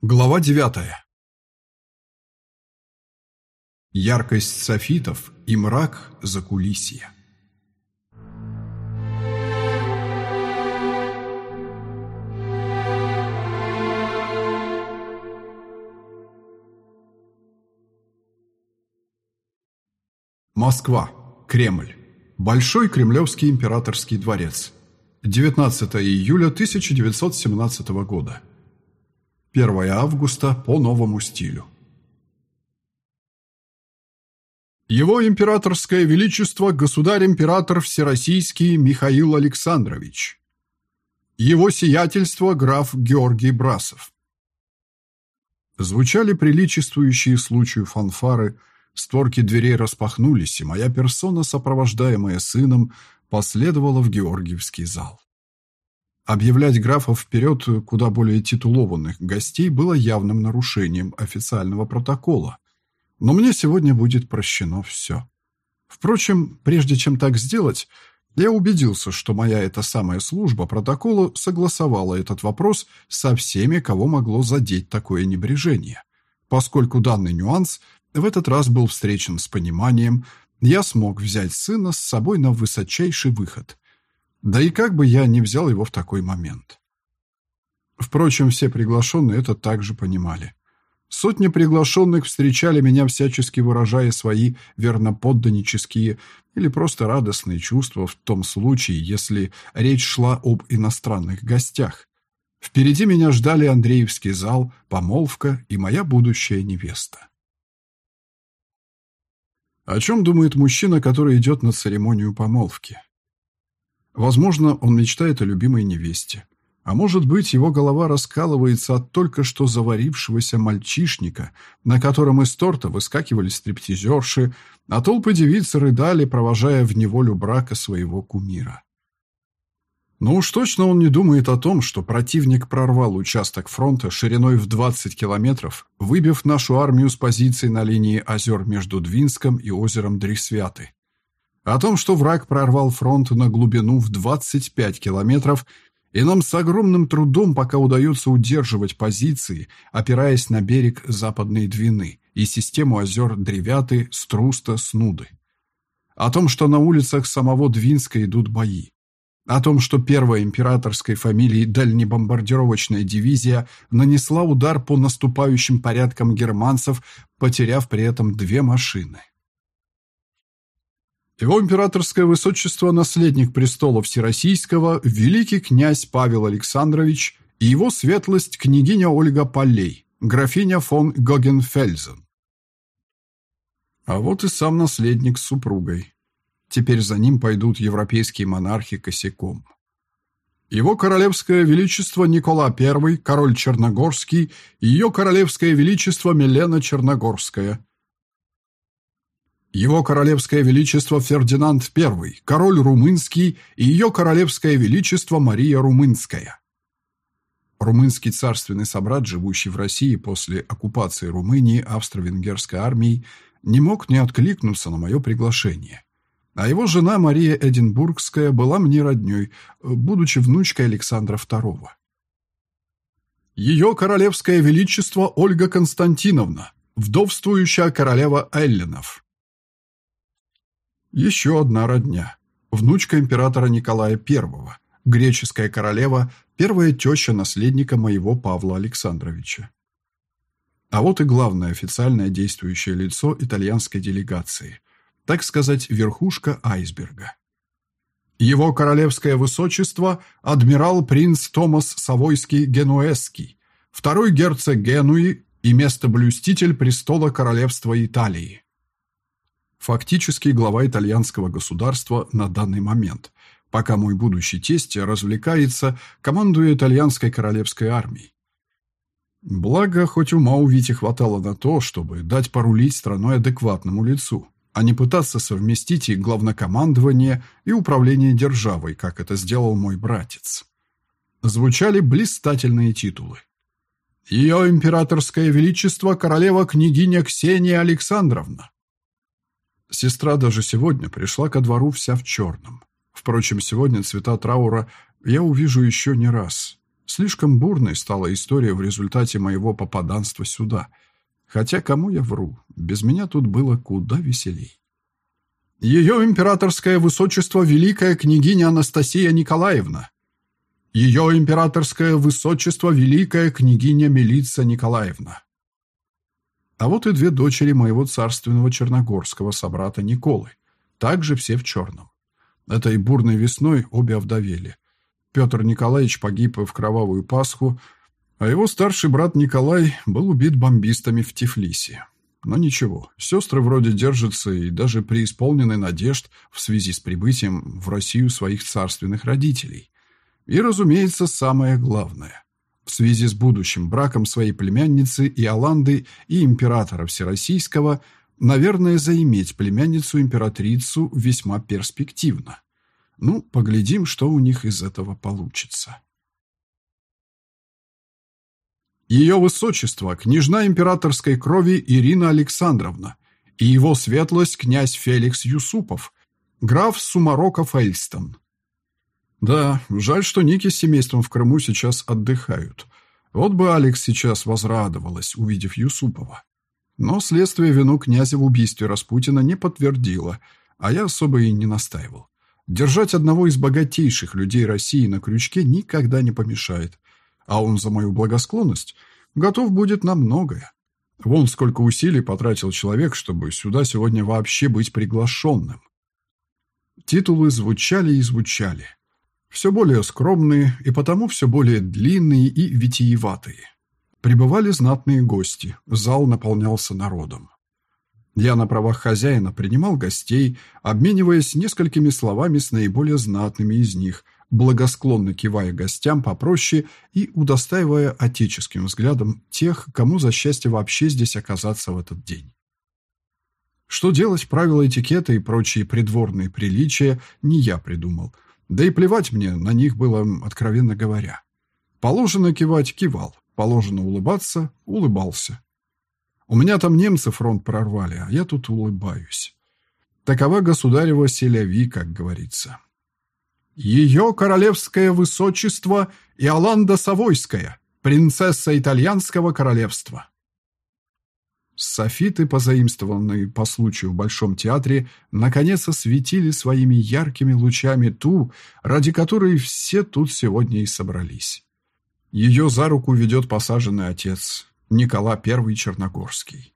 Глава девятая. Яркость софитов и мрак закулисья. Москва. Кремль. Большой Кремлевский императорский дворец. 19 июля 1917 года. 1 августа по новому стилю. Его императорское величество государь-император Всероссийский Михаил Александрович. Его сиятельство граф Георгий Брасов. Звучали приличествующие случаю фанфары, створки дверей распахнулись, и моя персона, сопровождаемая сыном, последовала в Георгиевский зал. Объявлять графов вперед куда более титулованных гостей было явным нарушением официального протокола. Но мне сегодня будет прощено все. Впрочем, прежде чем так сделать, я убедился, что моя эта самая служба протокола согласовала этот вопрос со всеми, кого могло задеть такое небрежение. Поскольку данный нюанс в этот раз был встречен с пониманием, я смог взять сына с собой на высочайший выход – да и как бы я не взял его в такой момент. Впрочем, все приглашенные это также понимали. Сотни приглашенных встречали меня, всячески выражая свои верноподданнические или просто радостные чувства в том случае, если речь шла об иностранных гостях. Впереди меня ждали Андреевский зал, помолвка и моя будущая невеста. О чем думает мужчина, который идет на церемонию помолвки? Возможно, он мечтает о любимой невесте. А может быть, его голова раскалывается от только что заварившегося мальчишника, на котором из торта выскакивали стриптизерши, а толпы девиц рыдали, провожая в неволю брака своего кумира. Но уж точно он не думает о том, что противник прорвал участок фронта шириной в 20 километров, выбив нашу армию с позиций на линии озер между Двинском и озером Дрисвяты. О том, что враг прорвал фронт на глубину в 25 километров, и нам с огромным трудом пока удается удерживать позиции, опираясь на берег Западной Двины и систему озер Древяты, Струста, Снуды. О том, что на улицах самого Двинска идут бои. О том, что первая императорской фамилии дальнебомбардировочная дивизия нанесла удар по наступающим порядкам германцев, потеряв при этом две машины. Его императорское высочество, наследник престола Всероссийского, великий князь Павел Александрович и его светлость княгиня Ольга Полей, графиня фон Гогенфельзен. А вот и сам наследник с супругой. Теперь за ним пойдут европейские монархи косяком. Его королевское величество Никола I, король Черногорский, и ее королевское величество Милена Черногорская – его королевское величество Фердинанд I, король румынский и ее королевское величество Мария Румынская. Румынский царственный собрат, живущий в России после оккупации Румынии австро-венгерской армией, не мог не откликнуться на мое приглашение. А его жена Мария Эдинбургская была мне родней, будучи внучкой Александра II. Ее королевское величество Ольга Константиновна, вдовствующая королева Эллинов. Еще одна родня. Внучка императора Николая I, греческая королева, первая теща наследника моего Павла Александровича. А вот и главное официальное действующее лицо итальянской делегации, так сказать, верхушка айсберга. Его королевское высочество – адмирал принц Томас Савойский Генуэзский, второй герцог Генуи и местоблюститель престола королевства Италии. Фактически глава итальянского государства на данный момент, пока мой будущий тесть развлекается, командуя итальянской королевской армией. Благо, хоть ума у Вити хватало на то, чтобы дать порулить страной адекватному лицу, а не пытаться совместить и главнокомандование, и управление державой, как это сделал мой братец. Звучали блистательные титулы. Ее императорское величество королева-княгиня Ксения Александровна, Сестра даже сегодня пришла ко двору вся в черном. Впрочем, сегодня цвета траура я увижу еще не раз. Слишком бурной стала история в результате моего попаданства сюда. Хотя кому я вру, без меня тут было куда веселей. Ее императорское высочество великая княгиня Анастасия Николаевна. Ее императорское высочество великая княгиня Милица Николаевна. А вот и две дочери моего царственного черногорского собрата Николы, также все в черном. Этой бурной весной обе овдовели. Петр Николаевич погиб в кровавую Пасху, а его старший брат Николай был убит бомбистами в Тифлисе. Но ничего, сестры вроде держатся и даже преисполнены надежд в связи с прибытием в Россию своих царственных родителей. И, разумеется, самое главное. В связи с будущим браком своей племянницы Иоланды и императора Всероссийского, наверное, заиметь племянницу-императрицу весьма перспективно. Ну, поглядим, что у них из этого получится. Ее высочество, княжна императорской крови Ирина Александровна и его светлость князь Феликс Юсупов, граф Сумароков-Эльстон. Да, жаль, что Ники с семейством в Крыму сейчас отдыхают. Вот бы Алекс сейчас возрадовалась, увидев Юсупова. Но следствие вину князя в убийстве Распутина не подтвердило, а я особо и не настаивал. Держать одного из богатейших людей России на крючке никогда не помешает. А он за мою благосклонность готов будет на многое. Вон сколько усилий потратил человек, чтобы сюда сегодня вообще быть приглашенным. Титулы звучали и звучали. Все более скромные и потому все более длинные и витиеватые. Прибывали знатные гости, зал наполнялся народом. Я на правах хозяина принимал гостей, обмениваясь несколькими словами с наиболее знатными из них, благосклонно кивая гостям попроще и удостаивая отеческим взглядом тех, кому за счастье вообще здесь оказаться в этот день. Что делать, правила этикета и прочие придворные приличия не я придумал, да и плевать мне на них было, откровенно говоря. Положено кивать – кивал, положено улыбаться – улыбался. У меня там немцы фронт прорвали, а я тут улыбаюсь. Такова государева селяви, как говорится. Ее королевское высочество Иоланда Савойская, принцесса итальянского королевства. Софиты, позаимствованные по случаю в Большом театре, наконец осветили своими яркими лучами ту, ради которой все тут сегодня и собрались. Ее за руку ведет посаженный отец, Никола I Черногорский.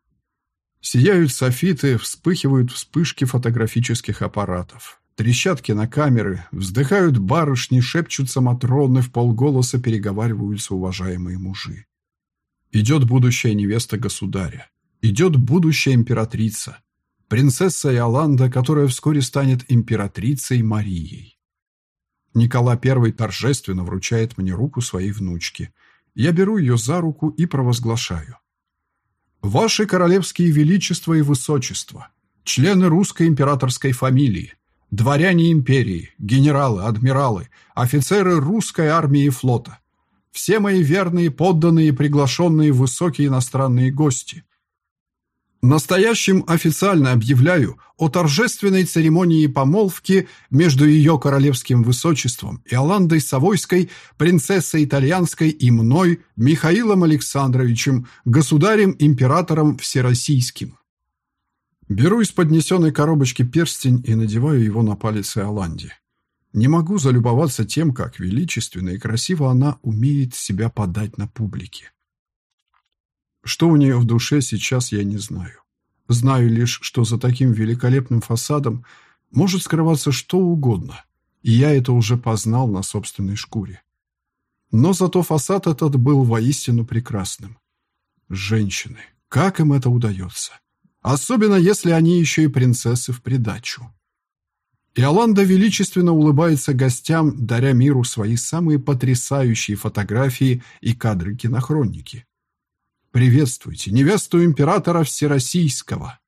Сияют софиты, вспыхивают вспышки фотографических аппаратов. Трещат кинокамеры, вздыхают барышни, шепчутся матроны, в полголоса переговариваются уважаемые мужи. Идет будущая невеста государя. Идет будущая императрица. Принцесса Иоланда, которая вскоре станет императрицей Марией. Никола I торжественно вручает мне руку своей внучки – я беру ее за руку и провозглашаю. «Ваши королевские величества и высочества, члены русской императорской фамилии, дворяне империи, генералы, адмиралы, офицеры русской армии и флота, все мои верные, подданные и приглашенные высокие иностранные гости, Настоящим официально объявляю о торжественной церемонии помолвки между ее королевским высочеством Иоландой Савойской, принцессой итальянской и мной, Михаилом Александровичем, государем-императором всероссийским. Беру из поднесенной коробочки перстень и надеваю его на палец Иоланде. Не могу залюбоваться тем, как величественно и красиво она умеет себя подать на публике. Что у нее в душе сейчас, я не знаю. Знаю лишь, что за таким великолепным фасадом может скрываться что угодно, и я это уже познал на собственной шкуре. Но зато фасад этот был воистину прекрасным. Женщины, как им это удается? Особенно, если они еще и принцессы в придачу. Иоланда величественно улыбается гостям, даря миру свои самые потрясающие фотографии и кадры кинохроники. Приветствуйте невесту императора Всероссийского.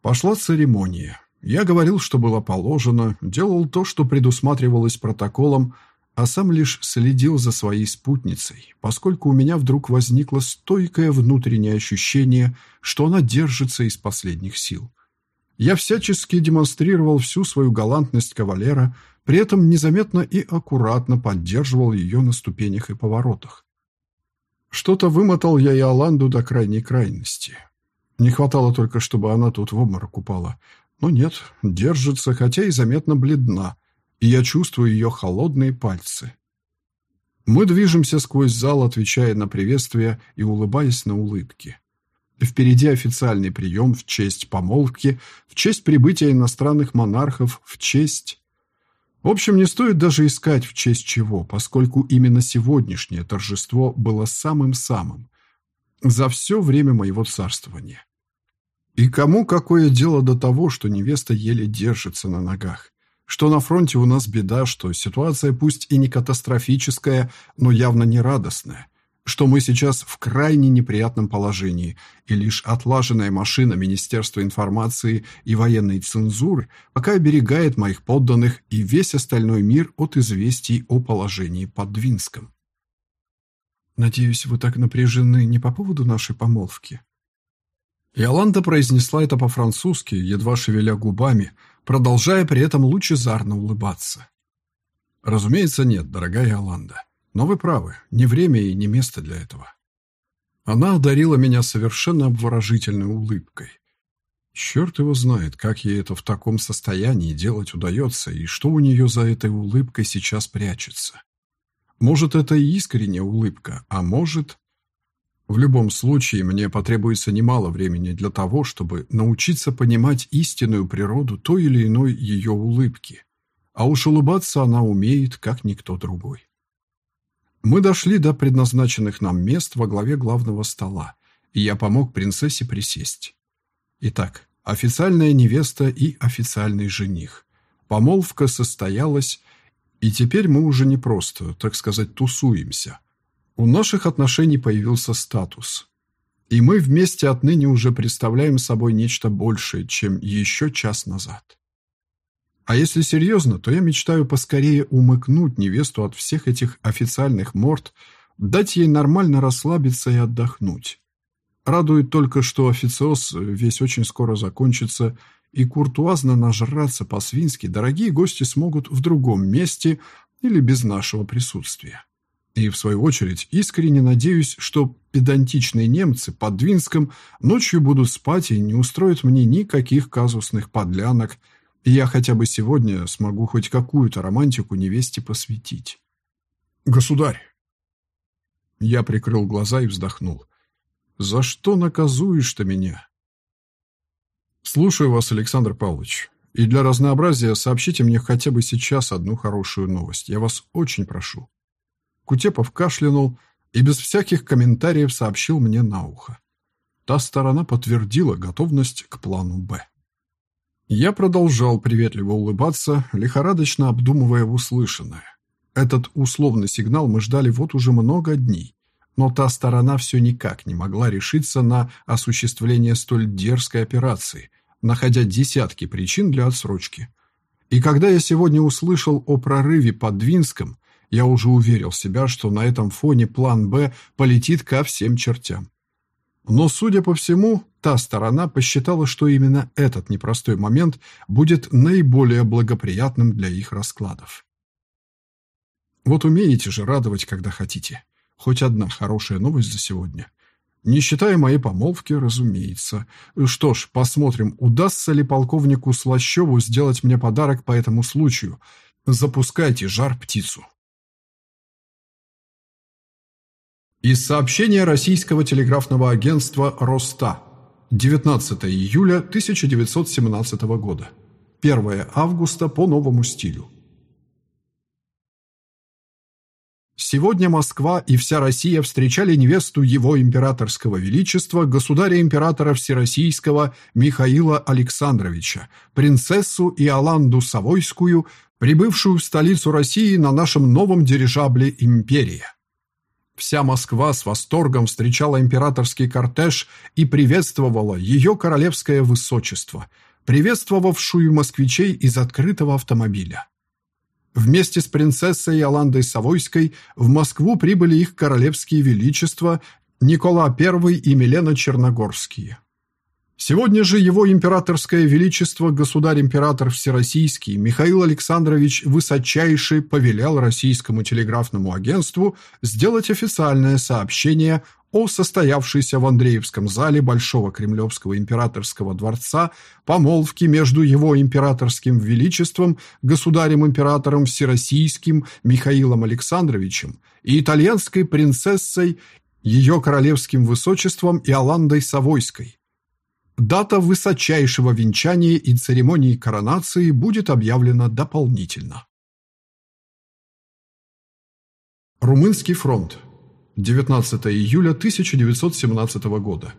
Пошла церемония. Я говорил, что было положено, делал то, что предусматривалось протоколом, а сам лишь следил за своей спутницей, поскольку у меня вдруг возникло стойкое внутреннее ощущение, что она держится из последних сил. Я всячески демонстрировал всю свою галантность кавалера, при этом незаметно и аккуратно поддерживал ее на ступенях и поворотах. Что-то вымотал я Иоланду до крайней крайности. Не хватало только, чтобы она тут в обморок упала. Но нет, держится, хотя и заметно бледна, и я чувствую ее холодные пальцы. Мы движемся сквозь зал, отвечая на приветствия и улыбаясь на улыбки. Впереди официальный прием в честь помолвки, в честь прибытия иностранных монархов, в честь... В общем, не стоит даже искать в честь чего, поскольку именно сегодняшнее торжество было самым-самым за все время моего царствования. И кому какое дело до того, что невеста еле держится на ногах? Что на фронте у нас беда, что ситуация пусть и не катастрофическая, но явно не радостная – что мы сейчас в крайне неприятном положении, и лишь отлаженная машина Министерства информации и военной цензуры пока оберегает моих подданных и весь остальной мир от известий о положении под Двинском. «Надеюсь, вы так напряжены не по поводу нашей помолвки?» Иоланда произнесла это по-французски, едва шевеля губами, продолжая при этом лучезарно улыбаться. «Разумеется, нет, дорогая Иоланда. Но вы правы, не время и не место для этого. Она одарила меня совершенно обворожительной улыбкой. Черт его знает, как ей это в таком состоянии делать удается, и что у нее за этой улыбкой сейчас прячется. Может, это и искренняя улыбка, а может... В любом случае, мне потребуется немало времени для того, чтобы научиться понимать истинную природу той или иной ее улыбки. А уж улыбаться она умеет, как никто другой. Мы дошли до предназначенных нам мест во главе главного стола, и я помог принцессе присесть. Итак, официальная невеста и официальный жених. Помолвка состоялась, и теперь мы уже не просто, так сказать, тусуемся. У наших отношений появился статус. И мы вместе отныне уже представляем собой нечто большее, чем еще час назад. А если серьезно, то я мечтаю поскорее умыкнуть невесту от всех этих официальных морд, дать ей нормально расслабиться и отдохнуть. Радует только, что официоз весь очень скоро закончится, и куртуазно нажраться по-свински дорогие гости смогут в другом месте или без нашего присутствия. И, в свою очередь, искренне надеюсь, что педантичные немцы под Двинском ночью будут спать и не устроят мне никаких казусных подлянок, я хотя бы сегодня смогу хоть какую-то романтику невесте посвятить. Государь! Я прикрыл глаза и вздохнул. За что наказуешь ты меня? Слушаю вас, Александр Павлович. И для разнообразия сообщите мне хотя бы сейчас одну хорошую новость. Я вас очень прошу. Кутепов кашлянул и без всяких комментариев сообщил мне на ухо. Та сторона подтвердила готовность к плану «Б». Я продолжал приветливо улыбаться, лихорадочно обдумывая услышанное. Этот условный сигнал мы ждали вот уже много дней, но та сторона все никак не могла решиться на осуществление столь дерзкой операции, находя десятки причин для отсрочки. И когда я сегодня услышал о прорыве под Двинском, я уже уверил себя, что на этом фоне план «Б» полетит ко всем чертям. Но, судя по всему, та сторона посчитала, что именно этот непростой момент будет наиболее благоприятным для их раскладов. Вот умеете же радовать, когда хотите. Хоть одна хорошая новость за сегодня. Не считая моей помолвки, разумеется. Что ж, посмотрим, удастся ли полковнику Слащеву сделать мне подарок по этому случаю. Запускайте жар-птицу. Из сообщения российского телеграфного агентства «Роста». 19 июля 1917 года. 1 августа по новому стилю. Сегодня Москва и вся Россия встречали невесту его императорского величества, государя-императора Всероссийского Михаила Александровича, принцессу Иоланду Савойскую, прибывшую в столицу России на нашем новом дирижабле «Империя». Вся Москва с восторгом встречала императорский кортеж и приветствовала ее королевское высочество, приветствовавшую москвичей из открытого автомобиля. Вместе с принцессой Иоландой Савойской в Москву прибыли их королевские величества Никола I и Милена Черногорские. Сегодня же его императорское величество, государь-император Всероссийский Михаил Александрович Высочайший повелел российскому телеграфному агентству сделать официальное сообщение о состоявшейся в Андреевском зале Большого Кремлевского императорского дворца помолвке между его императорским величеством, государем-императором Всероссийским Михаилом Александровичем и итальянской принцессой, ее королевским высочеством Иоландой Савойской. Дата высочайшего венчания и церемонии коронации будет объявлена дополнительно. Румынский фронт. 19 июля 1917 года.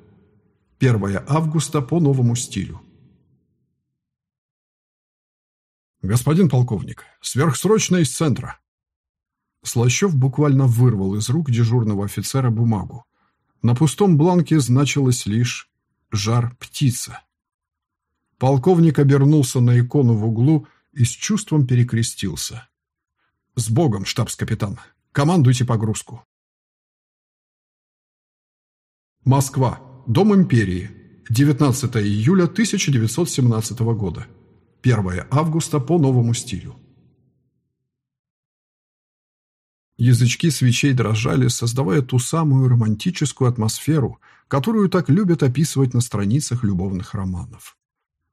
1 августа по новому стилю. «Господин полковник, сверхсрочно из центра!» Слащев буквально вырвал из рук дежурного офицера бумагу. На пустом бланке значилось лишь жар птица. Полковник обернулся на икону в углу и с чувством перекрестился. «С Богом, штабс-капитан! Командуйте погрузку!» Москва. Дом империи. 19 июля 1917 года. 1 августа по новому стилю. Язычки свечей дрожали, создавая ту самую романтическую атмосферу, которую так любят описывать на страницах любовных романов.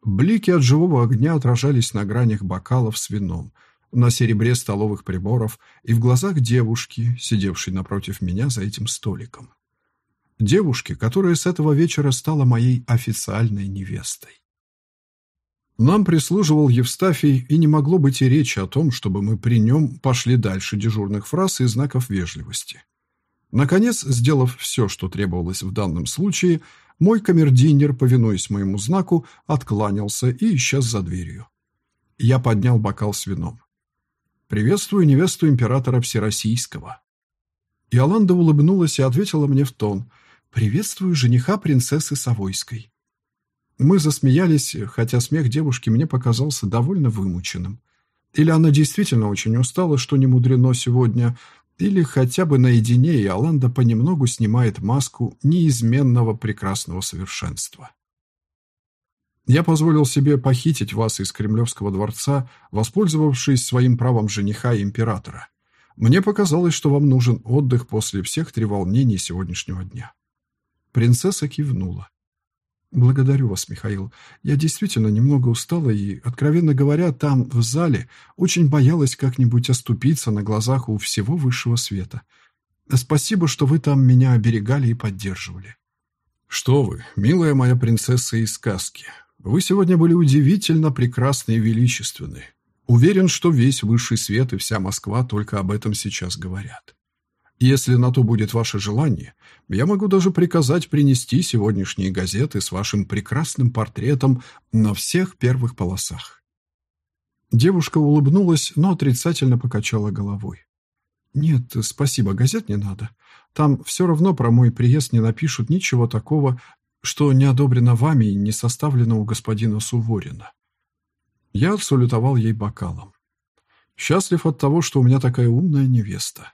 Блики от живого огня отражались на гранях бокалов с вином, на серебре столовых приборов и в глазах девушки, сидевшей напротив меня за этим столиком. Девушки, которая с этого вечера стала моей официальной невестой. Нам прислуживал Евстафий, и не могло быть и речи о том, чтобы мы при нем пошли дальше дежурных фраз и знаков вежливости. Наконец, сделав все, что требовалось в данном случае, мой камердинер, повинуясь моему знаку, откланялся и исчез за дверью. Я поднял бокал с вином. «Приветствую невесту императора Всероссийского». Иоланда улыбнулась и ответила мне в тон «Приветствую жениха принцессы Савойской». Мы засмеялись, хотя смех девушки мне показался довольно вымученным. Или она действительно очень устала, что не мудрено сегодня, или хотя бы наедине и Аланда понемногу снимает маску неизменного прекрасного совершенства. Я позволил себе похитить вас из Кремлевского дворца, воспользовавшись своим правом жениха и императора. Мне показалось, что вам нужен отдых после всех треволнений сегодняшнего дня. Принцесса кивнула. «Благодарю вас, Михаил. Я действительно немного устала и, откровенно говоря, там, в зале, очень боялась как-нибудь оступиться на глазах у всего высшего света. Спасибо, что вы там меня оберегали и поддерживали». «Что вы, милая моя принцесса из сказки. Вы сегодня были удивительно прекрасны и величественны. Уверен, что весь высший свет и вся Москва только об этом сейчас говорят. Если на то будет ваше желание, я могу даже приказать принести сегодняшние газеты с вашим прекрасным портретом на всех первых полосах». Девушка улыбнулась, но отрицательно покачала головой. «Нет, спасибо, газет не надо. Там все равно про мой приезд не напишут ничего такого, что не одобрено вами и не составлено у господина Суворина». Я отсалютовал ей бокалом. «Счастлив от того, что у меня такая умная невеста».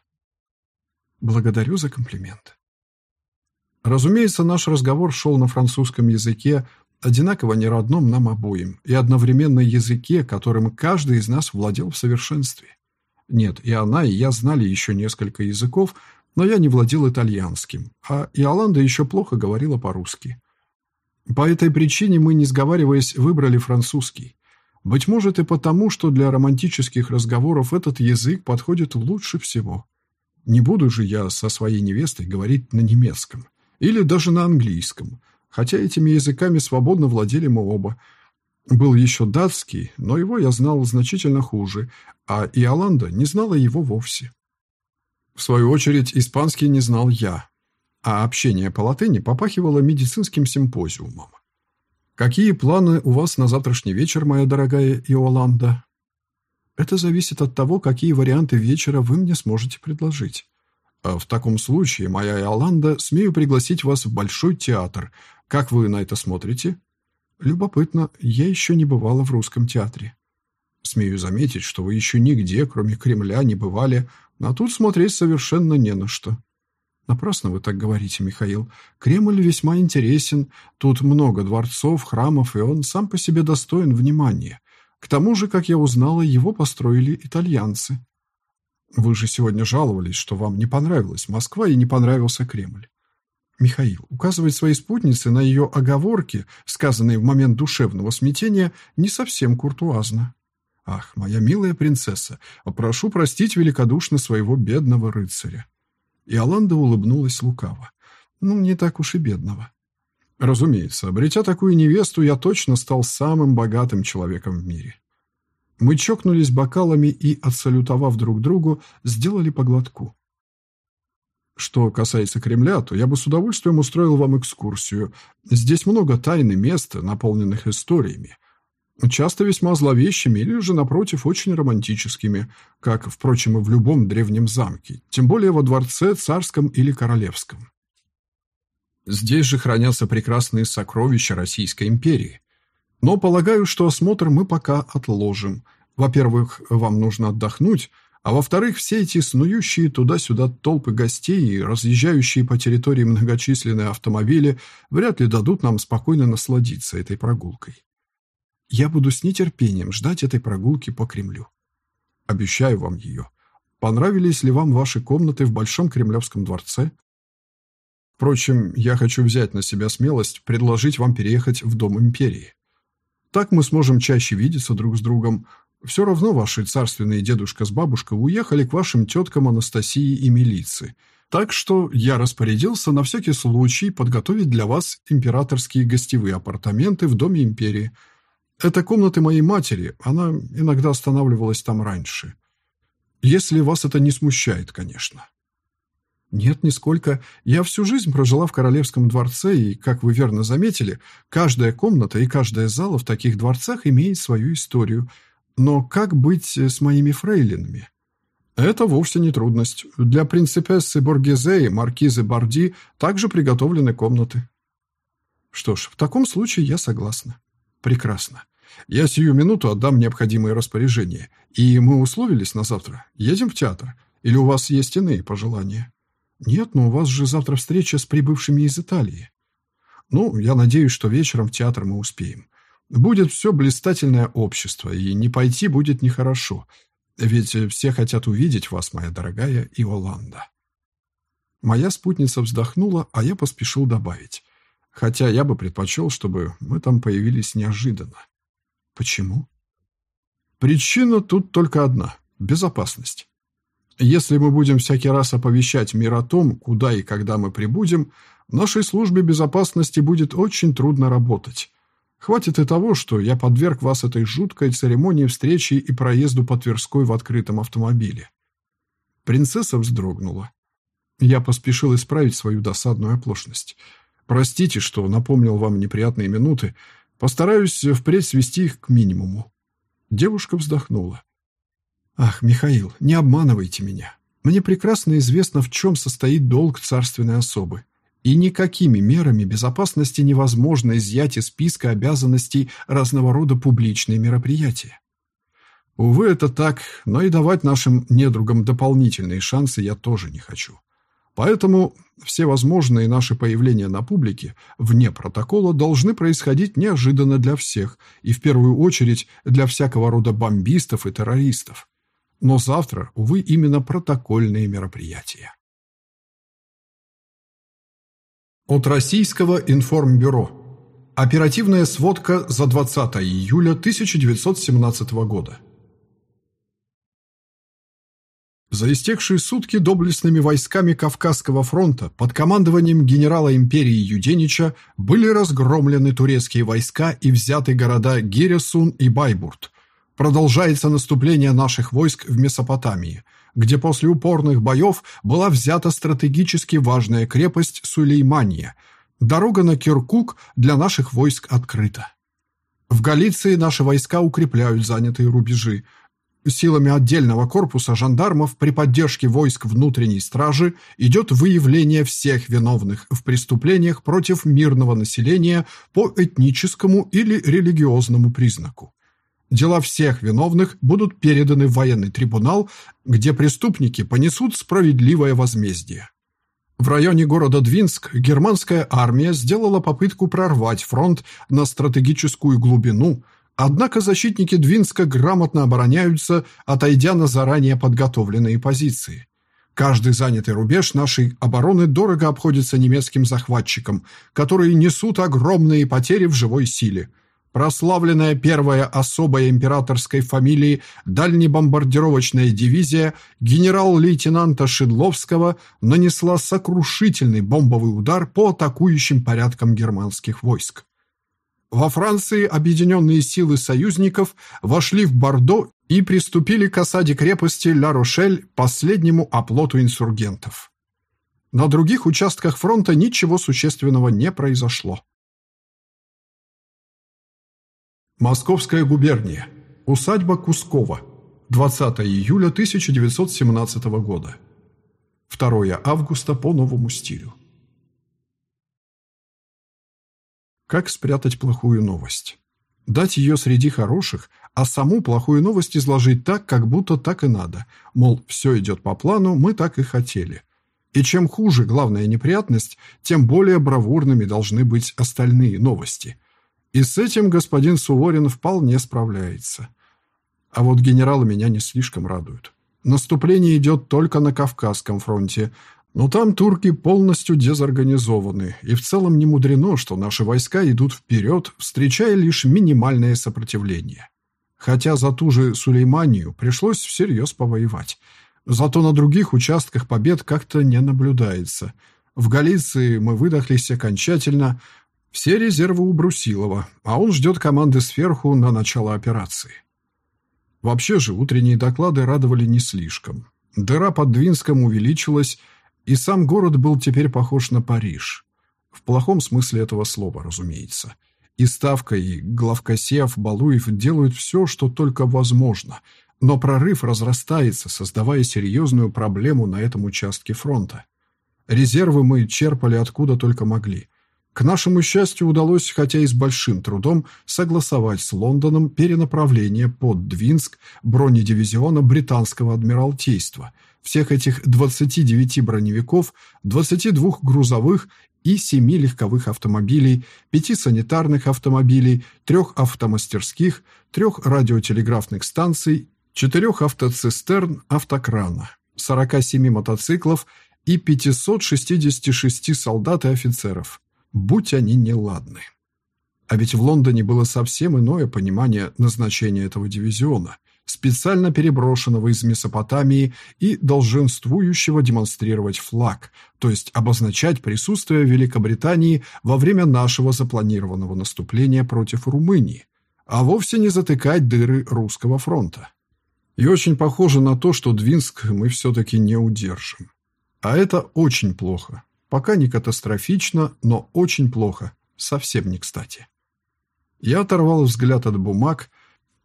Благодарю за комплимент. Разумеется, наш разговор шел на французском языке, одинаково неродном нам обоим, и одновременно языке, которым каждый из нас владел в совершенстве. Нет, и она, и я знали еще несколько языков, но я не владел итальянским, а Иоланда еще плохо говорила по-русски. По этой причине мы, не сговариваясь, выбрали французский. Быть может и потому, что для романтических разговоров этот язык подходит лучше всего. Не буду же я со своей невестой говорить на немецком или даже на английском, хотя этими языками свободно владели мы оба. Был еще датский, но его я знал значительно хуже, а Иоланда не знала его вовсе. В свою очередь, испанский не знал я, а общение по латыни попахивало медицинским симпозиумом. «Какие планы у вас на завтрашний вечер, моя дорогая Иоланда?» Это зависит от того, какие варианты вечера вы мне сможете предложить. А в таком случае, моя Иоланда, смею пригласить вас в Большой театр. Как вы на это смотрите? Любопытно, я еще не бывала в русском театре. Смею заметить, что вы еще нигде, кроме Кремля, не бывали, а тут смотреть совершенно не на что. Напрасно вы так говорите, Михаил. Кремль весьма интересен. Тут много дворцов, храмов, и он сам по себе достоин внимания. К тому же, как я узнала, его построили итальянцы. Вы же сегодня жаловались, что вам не понравилась Москва и не понравился Кремль. Михаил указывает своей спутнице на ее оговорки, сказанные в момент душевного смятения, не совсем куртуазно. Ах, моя милая принцесса, прошу простить великодушно своего бедного рыцаря. И Аланда улыбнулась лукаво. Ну, не так уж и бедного. Разумеется, обретя такую невесту, я точно стал самым богатым человеком в мире. Мы чокнулись бокалами и, отсалютовав друг другу, сделали по глотку. Что касается Кремля, то я бы с удовольствием устроил вам экскурсию. Здесь много тайн мест, наполненных историями. Часто весьма зловещими или же, напротив, очень романтическими, как, впрочем, и в любом древнем замке, тем более во дворце царском или королевском. Здесь же хранятся прекрасные сокровища Российской империи. Но полагаю, что осмотр мы пока отложим. Во-первых, вам нужно отдохнуть, а во-вторых, все эти снующие туда-сюда толпы гостей и разъезжающие по территории многочисленные автомобили вряд ли дадут нам спокойно насладиться этой прогулкой. Я буду с нетерпением ждать этой прогулки по Кремлю. Обещаю вам ее. Понравились ли вам ваши комнаты в Большом Кремлевском дворце? Впрочем, я хочу взять на себя смелость предложить вам переехать в Дом Империи. Так мы сможем чаще видеться друг с другом. Все равно ваши царственные дедушка с бабушкой уехали к вашим теткам Анастасии и Милиции. Так что я распорядился на всякий случай подготовить для вас императорские гостевые апартаменты в Доме Империи – это комнаты моей матери, она иногда останавливалась там раньше. Если вас это не смущает, конечно. Нет, нисколько. Я всю жизнь прожила в королевском дворце, и, как вы верно заметили, каждая комната и каждая зала в таких дворцах имеет свою историю. Но как быть с моими фрейлинами? Это вовсе не трудность. Для принципессы Боргезе и маркизы Барди также приготовлены комнаты. Что ж, в таком случае я согласна. Прекрасно. Я сию минуту отдам необходимые распоряжения. И мы условились на завтра. Едем в театр. Или у вас есть иные пожелания? Нет, но у вас же завтра встреча с прибывшими из Италии. Ну, я надеюсь, что вечером в театр мы успеем. Будет все блистательное общество, и не пойти будет нехорошо. Ведь все хотят увидеть вас, моя дорогая Иоланда. Моя спутница вздохнула, а я поспешил добавить. Хотя я бы предпочел, чтобы мы там появились неожиданно. Почему? Причина тут только одна – безопасность. Если мы будем всякий раз оповещать мир о том, куда и когда мы прибудем, нашей службе безопасности будет очень трудно работать. Хватит и того, что я подверг вас этой жуткой церемонии встречи и проезду по Тверской в открытом автомобиле. Принцесса вздрогнула. Я поспешил исправить свою досадную оплошность – Простите, что напомнил вам неприятные минуты. Постараюсь впредь свести их к минимуму». Девушка вздохнула. «Ах, Михаил, не обманывайте меня. Мне прекрасно известно, в чем состоит долг царственной особы. И никакими мерами безопасности невозможно изъять из списка обязанностей разного рода публичные мероприятия. Увы, это так, но и давать нашим недругам дополнительные шансы я тоже не хочу. Поэтому все возможные наши появления на публике вне протокола должны происходить неожиданно для всех, и в первую очередь для всякого рода бомбистов и террористов. Но завтра, увы, именно протокольные мероприятия. От Российского информбюро. Оперативная сводка за 20 июля 1917 года. За истекшие сутки доблестными войсками Кавказского фронта под командованием генерала империи Юденича были разгромлены турецкие войска и взяты города Гиресун и Байбурт. Продолжается наступление наших войск в Месопотамии, где после упорных боев была взята стратегически важная крепость Сулеймания. Дорога на Киркук для наших войск открыта. В Галиции наши войска укрепляют занятые рубежи, Силами отдельного корпуса жандармов при поддержке войск внутренней стражи идет выявление всех виновных в преступлениях против мирного населения по этническому или религиозному признаку. Дела всех виновных будут переданы в военный трибунал, где преступники понесут справедливое возмездие. В районе города Двинск германская армия сделала попытку прорвать фронт на стратегическую глубину, однако защитники Двинска грамотно обороняются, отойдя на заранее подготовленные позиции. Каждый занятый рубеж нашей обороны дорого обходится немецким захватчикам, которые несут огромные потери в живой силе. Прославленная первая особая императорской фамилии дальнебомбардировочная дивизия генерал-лейтенанта Шедловского нанесла сокрушительный бомбовый удар по атакующим порядкам германских войск. Во Франции объединенные силы союзников вошли в Бордо и приступили к осаде крепости Ла-Рошель, последнему оплоту инсургентов. На других участках фронта ничего существенного не произошло. Московская губерния. Усадьба Кускова. 20 июля 1917 года. 2 августа по новому стилю. Как спрятать плохую новость? Дать ее среди хороших, а саму плохую новость изложить так, как будто так и надо. Мол, все идет по плану, мы так и хотели. И чем хуже главная неприятность, тем более бравурными должны быть остальные новости. И с этим господин Суворин вполне справляется. А вот генералы меня не слишком радуют. Наступление идет только на Кавказском фронте, но там турки полностью дезорганизованы, и в целом не мудрено, что наши войска идут вперед, встречая лишь минимальное сопротивление. Хотя за ту же Сулейманию пришлось всерьез повоевать. Зато на других участках побед как-то не наблюдается. В Галиции мы выдохлись окончательно, все резервы у Брусилова, а он ждет команды сверху на начало операции. Вообще же утренние доклады радовали не слишком. Дыра под Двинском увеличилась, и сам город был теперь похож на Париж. В плохом смысле этого слова, разумеется. И Ставка, и Главкосев, Балуев делают все, что только возможно. Но прорыв разрастается, создавая серьезную проблему на этом участке фронта. Резервы мы черпали откуда только могли. К нашему счастью, удалось, хотя и с большим трудом, согласовать с Лондоном перенаправление под Двинск бронедивизиона британского адмиралтейства – всех этих 29 броневиков, 22 грузовых и 7 легковых автомобилей, 5 санитарных автомобилей, 3 автомастерских, 3 радиотелеграфных станций, 4 автоцистерн автокрана, 47 мотоциклов и 566 солдат и офицеров. Будь они неладны. А ведь в Лондоне было совсем иное понимание назначения этого дивизиона – специально переброшенного из Месопотамии и долженствующего демонстрировать флаг, то есть обозначать присутствие Великобритании во время нашего запланированного наступления против Румынии, а вовсе не затыкать дыры русского фронта. И очень похоже на то, что Двинск мы все-таки не удержим. А это очень плохо. Пока не катастрофично, но очень плохо. Совсем не кстати. Я оторвал взгляд от бумаг,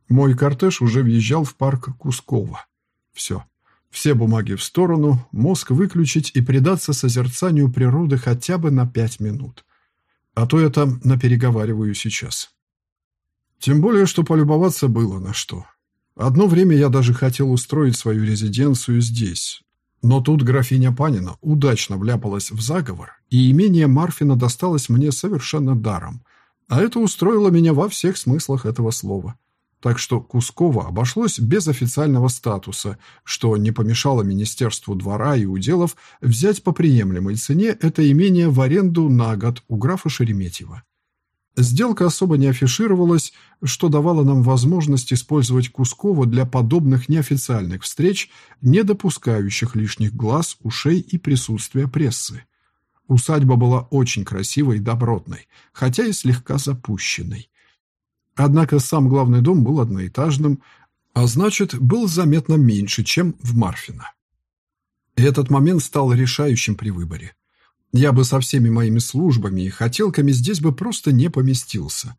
мой кортеж уже въезжал в парк Кускова. Все. Все бумаги в сторону, мозг выключить и предаться созерцанию природы хотя бы на пять минут. А то я там напереговариваю сейчас. Тем более, что полюбоваться было на что. Одно время я даже хотел устроить свою резиденцию здесь. Но тут графиня Панина удачно вляпалась в заговор, и имение Марфина досталось мне совершенно даром. А это устроило меня во всех смыслах этого слова так что Кусково обошлось без официального статуса, что не помешало Министерству двора и уделов взять по приемлемой цене это имение в аренду на год у графа Шереметьева. Сделка особо не афишировалась, что давало нам возможность использовать Кусково для подобных неофициальных встреч, не допускающих лишних глаз, ушей и присутствия прессы. Усадьба была очень красивой и добротной, хотя и слегка запущенной. Однако сам главный дом был одноэтажным, а значит, был заметно меньше, чем в Марфино. Этот момент стал решающим при выборе. Я бы со всеми моими службами и хотелками здесь бы просто не поместился.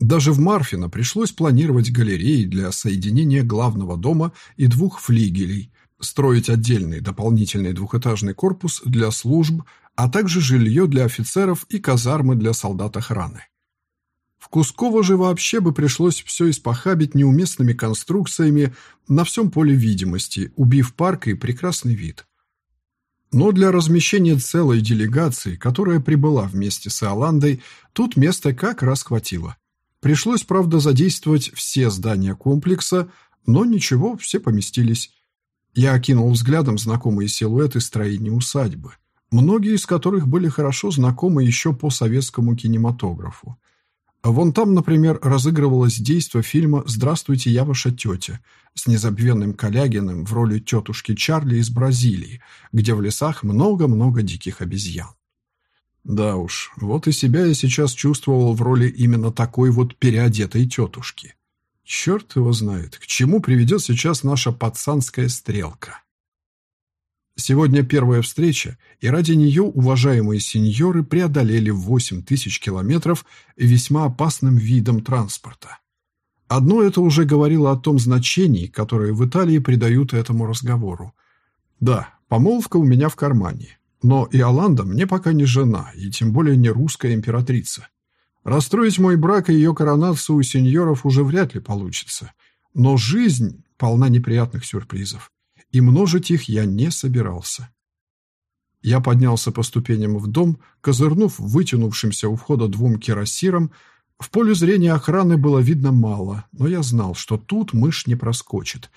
Даже в Марфино пришлось планировать галереи для соединения главного дома и двух флигелей, строить отдельный дополнительный двухэтажный корпус для служб, а также жилье для офицеров и казармы для солдат охраны. В Кусково же вообще бы пришлось все испохабить неуместными конструкциями на всем поле видимости, убив парк и прекрасный вид. Но для размещения целой делегации, которая прибыла вместе с Иоландой, тут места как раз хватило. Пришлось, правда, задействовать все здания комплекса, но ничего, все поместились. Я окинул взглядом знакомые силуэты строений усадьбы, многие из которых были хорошо знакомы еще по советскому кинематографу. Вон там, например, разыгрывалось действо фильма «Здравствуйте, я ваша тетя» с незабвенным Калягиным в роли тетушки Чарли из Бразилии, где в лесах много-много диких обезьян. Да уж, вот и себя я сейчас чувствовал в роли именно такой вот переодетой тетушки. Черт его знает, к чему приведет сейчас наша пацанская стрелка. Сегодня первая встреча, и ради нее уважаемые сеньоры преодолели 8 тысяч километров весьма опасным видом транспорта. Одно это уже говорило о том значении, которое в Италии придают этому разговору. Да, помолвка у меня в кармане, но Иоланда мне пока не жена, и тем более не русская императрица. Расстроить мой брак и ее коронацию у сеньоров уже вряд ли получится. Но жизнь полна неприятных сюрпризов и множить их я не собирался. Я поднялся по ступеням в дом, козырнув вытянувшимся у входа двум кирасирам. В поле зрения охраны было видно мало, но я знал, что тут мышь не проскочит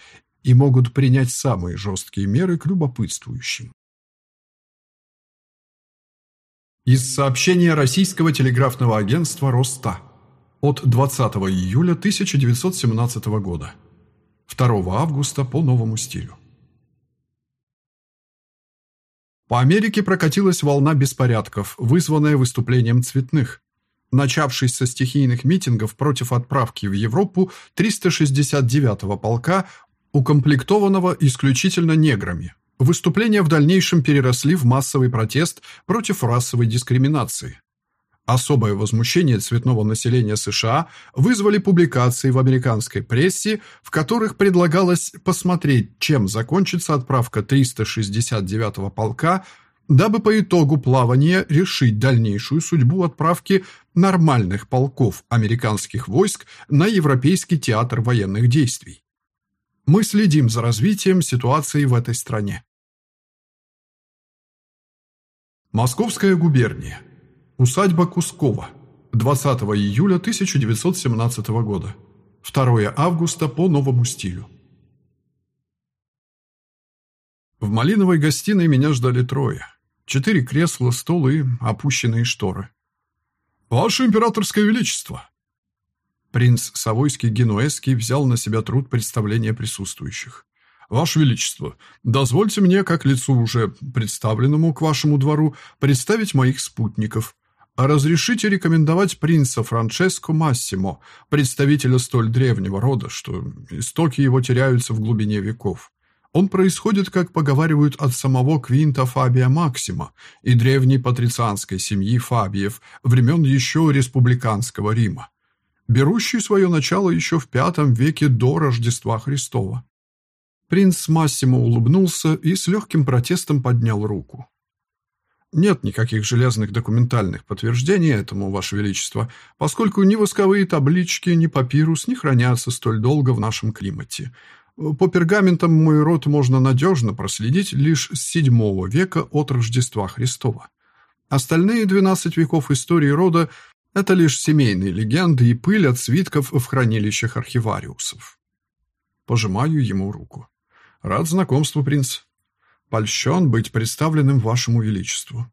и могут принять самые жесткие меры к любопытствующим. Из сообщения российского телеграфного агентства «Роста» от 20 июля 1917 года. 2 августа по новому стилю. По Америке прокатилась волна беспорядков, вызванная выступлением цветных. Начавшись со стихийных митингов против отправки в Европу 369-го полка, укомплектованного исключительно неграми, выступления в дальнейшем переросли в массовый протест против расовой дискриминации. Особое возмущение цветного населения США вызвали публикации в американской прессе, в которых предлагалось посмотреть, чем закончится отправка 369-го полка, дабы по итогу плавания решить дальнейшую судьбу отправки нормальных полков американских войск на Европейский театр военных действий. Мы следим за развитием ситуации в этой стране. Московская губерния. Усадьба Кускова. 20 июля 1917 года. 2 августа по новому стилю. В малиновой гостиной меня ждали трое. Четыре кресла, стол опущенные шторы. «Ваше императорское величество!» Принц Савойский Генуэзский взял на себя труд представления присутствующих. «Ваше Величество, дозвольте мне, как лицу уже представленному к вашему двору, представить моих спутников. Разрешите рекомендовать принца Франческо Массимо, представителя столь древнего рода, что истоки его теряются в глубине веков. Он происходит, как поговаривают, от самого Квинта Фабия Максима и древней патрицианской семьи Фабиев времен еще республиканского Рима, берущей свое начало еще в V веке до Рождества Христова. Принц Массимо улыбнулся и с легким протестом поднял руку. Нет никаких железных документальных подтверждений этому, Ваше Величество, поскольку ни восковые таблички, ни папирус не хранятся столь долго в нашем климате. По пергаментам мой род можно надежно проследить лишь с VII века от Рождества Христова. Остальные 12 веков истории рода – это лишь семейные легенды и пыль от свитков в хранилищах архивариусов. Пожимаю ему руку. Рад знакомству, принц. Польщен быть представленным вашему величеству».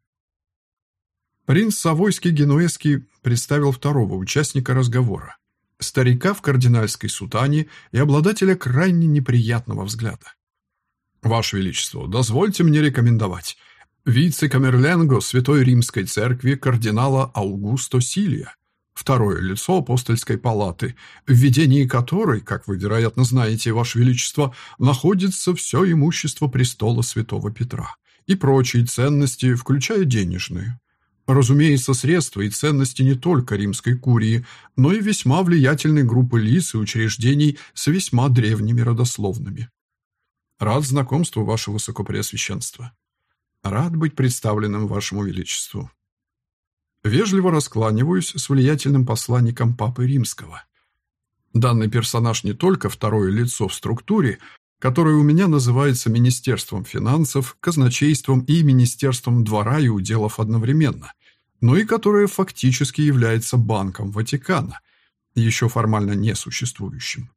Принц Савойский Генуэзский представил второго участника разговора. Старика в кардинальской сутане и обладателя крайне неприятного взгляда. «Ваше Величество, дозвольте мне рекомендовать вице-камерленго Святой Римской Церкви кардинала Аугусто Силия, второе лицо апостольской палаты, в ведении которой, как вы, вероятно, знаете, Ваше Величество, находится все имущество престола святого Петра и прочие ценности, включая денежные. Разумеется, средства и ценности не только римской курии, но и весьма влиятельной группы лиц и учреждений с весьма древними родословными. Рад знакомству, Ваше Высокопреосвященство. Рад быть представленным Вашему Величеству. Вежливо раскланиваюсь с влиятельным посланником Папы Римского. Данный персонаж не только второе лицо в структуре, которое у меня называется Министерством финансов, казначейством и Министерством двора и уделов одновременно, но и которое фактически является Банком Ватикана, еще формально несуществующим.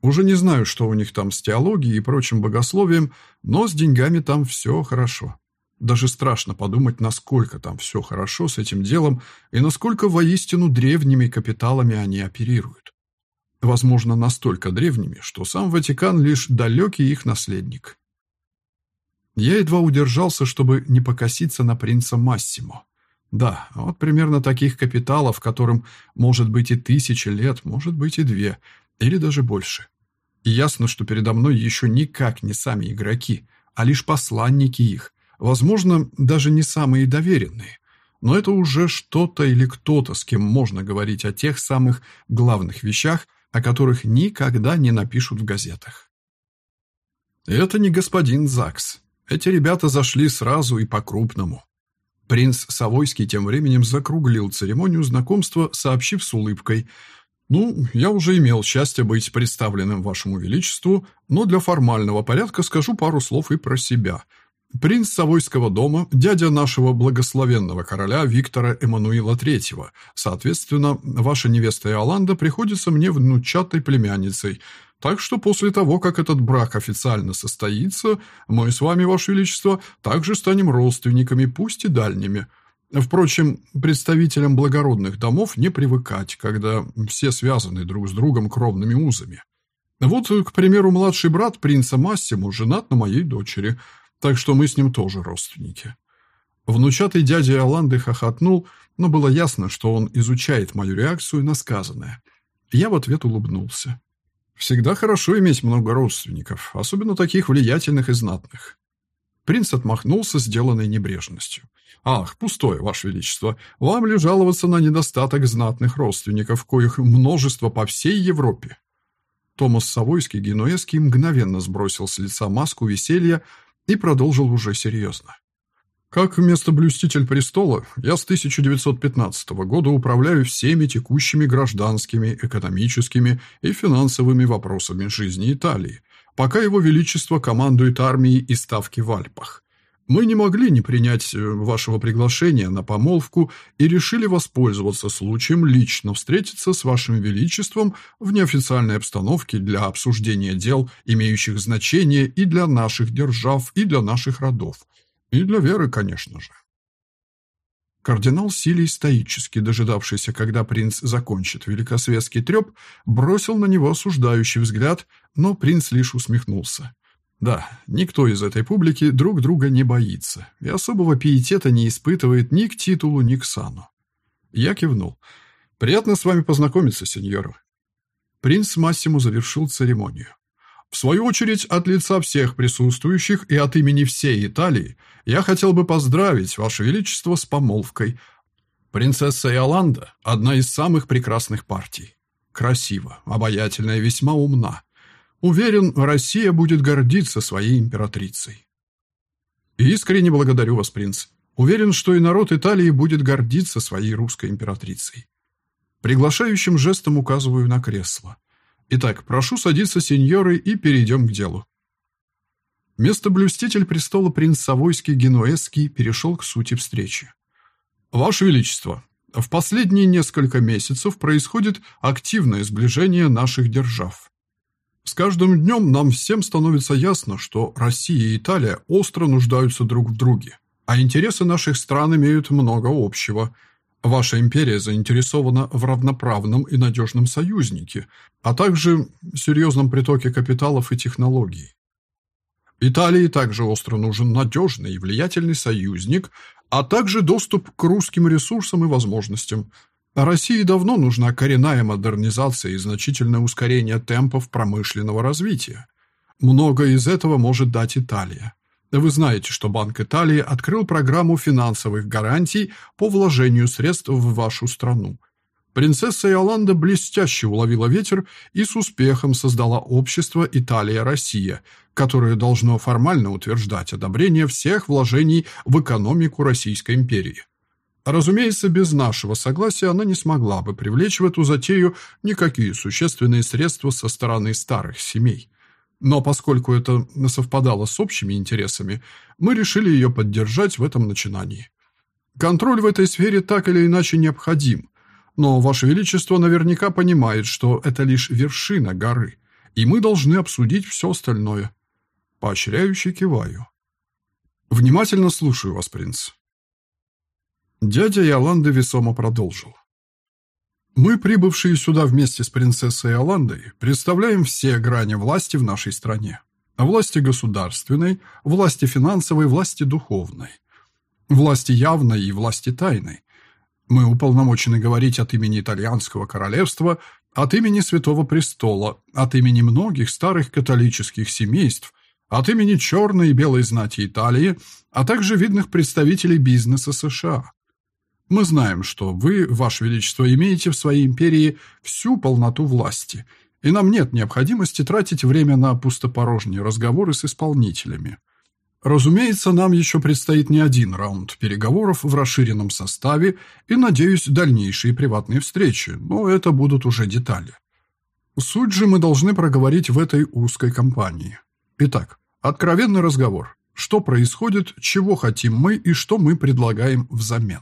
Уже не знаю, что у них там с теологией и прочим богословием, но с деньгами там все хорошо. Даже страшно подумать, насколько там все хорошо с этим делом и насколько воистину древними капиталами они оперируют. Возможно, настолько древними, что сам Ватикан лишь далекий их наследник. Я едва удержался, чтобы не покоситься на принца Массимо. Да, вот примерно таких капиталов, которым может быть и тысячи лет, может быть и две, или даже больше. И ясно, что передо мной еще никак не сами игроки, а лишь посланники их, возможно, даже не самые доверенные. Но это уже что-то или кто-то, с кем можно говорить о тех самых главных вещах, о которых никогда не напишут в газетах. Это не господин Закс. Эти ребята зашли сразу и по-крупному. Принц Савойский тем временем закруглил церемонию знакомства, сообщив с улыбкой «Ну, я уже имел счастье быть представленным вашему величеству, но для формального порядка скажу пару слов и про себя. Принц Савойского дома, дядя нашего благословенного короля Виктора Эммануила III. Соответственно, ваша невеста Иоланда приходится мне внучатой племянницей. Так что после того, как этот брак официально состоится, мы с вами, ваше величество, также станем родственниками, пусть и дальними. Впрочем, представителям благородных домов не привыкать, когда все связаны друг с другом кровными узами. Вот, к примеру, младший брат принца Массиму женат на моей дочери – так что мы с ним тоже родственники. Внучатый дядя Иоланды хохотнул, но было ясно, что он изучает мою реакцию на сказанное. Я в ответ улыбнулся. Всегда хорошо иметь много родственников, особенно таких влиятельных и знатных. Принц отмахнулся сделанной небрежностью. «Ах, пустое, Ваше Величество, вам ли жаловаться на недостаток знатных родственников, коих множество по всей Европе?» Томас Савойский Генуэзский мгновенно сбросил с лица маску веселья, и продолжил уже серьезно. Как местоблюститель престола, я с 1915 года управляю всеми текущими гражданскими, экономическими и финансовыми вопросами жизни Италии, пока его величество командует армией и ставки в Альпах. Мы не могли не принять э, вашего приглашения на помолвку и решили воспользоваться случаем лично встретиться с вашим величеством в неофициальной обстановке для обсуждения дел, имеющих значение и для наших держав, и для наших родов. И для веры, конечно же. Кардинал Силий, стоически дожидавшийся, когда принц закончит великосветский треп, бросил на него осуждающий взгляд, но принц лишь усмехнулся. Да, никто из этой публики друг друга не боится и особого пиетета не испытывает ни к титулу, ни к сану. Я кивнул. «Приятно с вами познакомиться, сеньор». Принц Массимо завершил церемонию. В свою очередь, от лица всех присутствующих и от имени всей Италии, я хотел бы поздравить Ваше Величество с помолвкой. Принцесса Иоланда – одна из самых прекрасных партий. Красива, обаятельна и весьма умна. Уверен, Россия будет гордиться своей императрицей. Искренне благодарю вас, принц. Уверен, что и народ Италии будет гордиться своей русской императрицей. Приглашающим жестом указываю на кресло. Итак, прошу садиться, сеньоры, и перейдем к делу. Место блюститель престола принц Савойский Генуэзский перешел к сути встречи. Ваше Величество, в последние несколько месяцев происходит активное сближение наших держав. С каждым днем нам всем становится ясно, что Россия и Италия остро нуждаются друг в друге, а интересы наших стран имеют много общего. Ваша империя заинтересована в равноправном и надежном союзнике, а также серьезном притоке капиталов и технологий. Италии также остро нужен надежный и влиятельный союзник, а также доступ к русским ресурсам и возможностям – России давно нужна коренная модернизация и значительное ускорение темпов промышленного развития. Многое из этого может дать Италия. Вы знаете, что Банк Италии открыл программу финансовых гарантий по вложению средств в вашу страну. Принцесса Иоланда блестяще уловила ветер и с успехом создала общество Италия-Россия, которое должно формально утверждать одобрение всех вложений в экономику Российской империи. Разумеется, без нашего согласия она не смогла бы привлечь в эту затею никакие существенные средства со стороны старых семей. Но поскольку это совпадало с общими интересами, мы решили ее поддержать в этом начинании. Контроль в этой сфере так или иначе необходим, но Ваше Величество наверняка понимает, что это лишь вершина горы, и мы должны обсудить все остальное. Поощряюще киваю. Внимательно слушаю вас, принц. Дядя Иоланды весомо продолжил. Мы, прибывшие сюда вместе с принцессой Иоландой, представляем все грани власти в нашей стране. Власти государственной, власти финансовой, власти духовной. Власти явной и власти тайной. Мы уполномочены говорить от имени итальянского королевства, от имени Святого Престола, от имени многих старых католических семейств, от имени черной и белой знати Италии, а также видных представителей бизнеса США. Мы знаем, что вы, Ваше Величество, имеете в своей империи всю полноту власти, и нам нет необходимости тратить время на пустопорожние разговоры с исполнителями. Разумеется, нам еще предстоит не один раунд переговоров в расширенном составе и, надеюсь, дальнейшие приватные встречи, но это будут уже детали. Суть же мы должны проговорить в этой узкой компании. Итак, откровенный разговор. Что происходит, чего хотим мы и что мы предлагаем взамен.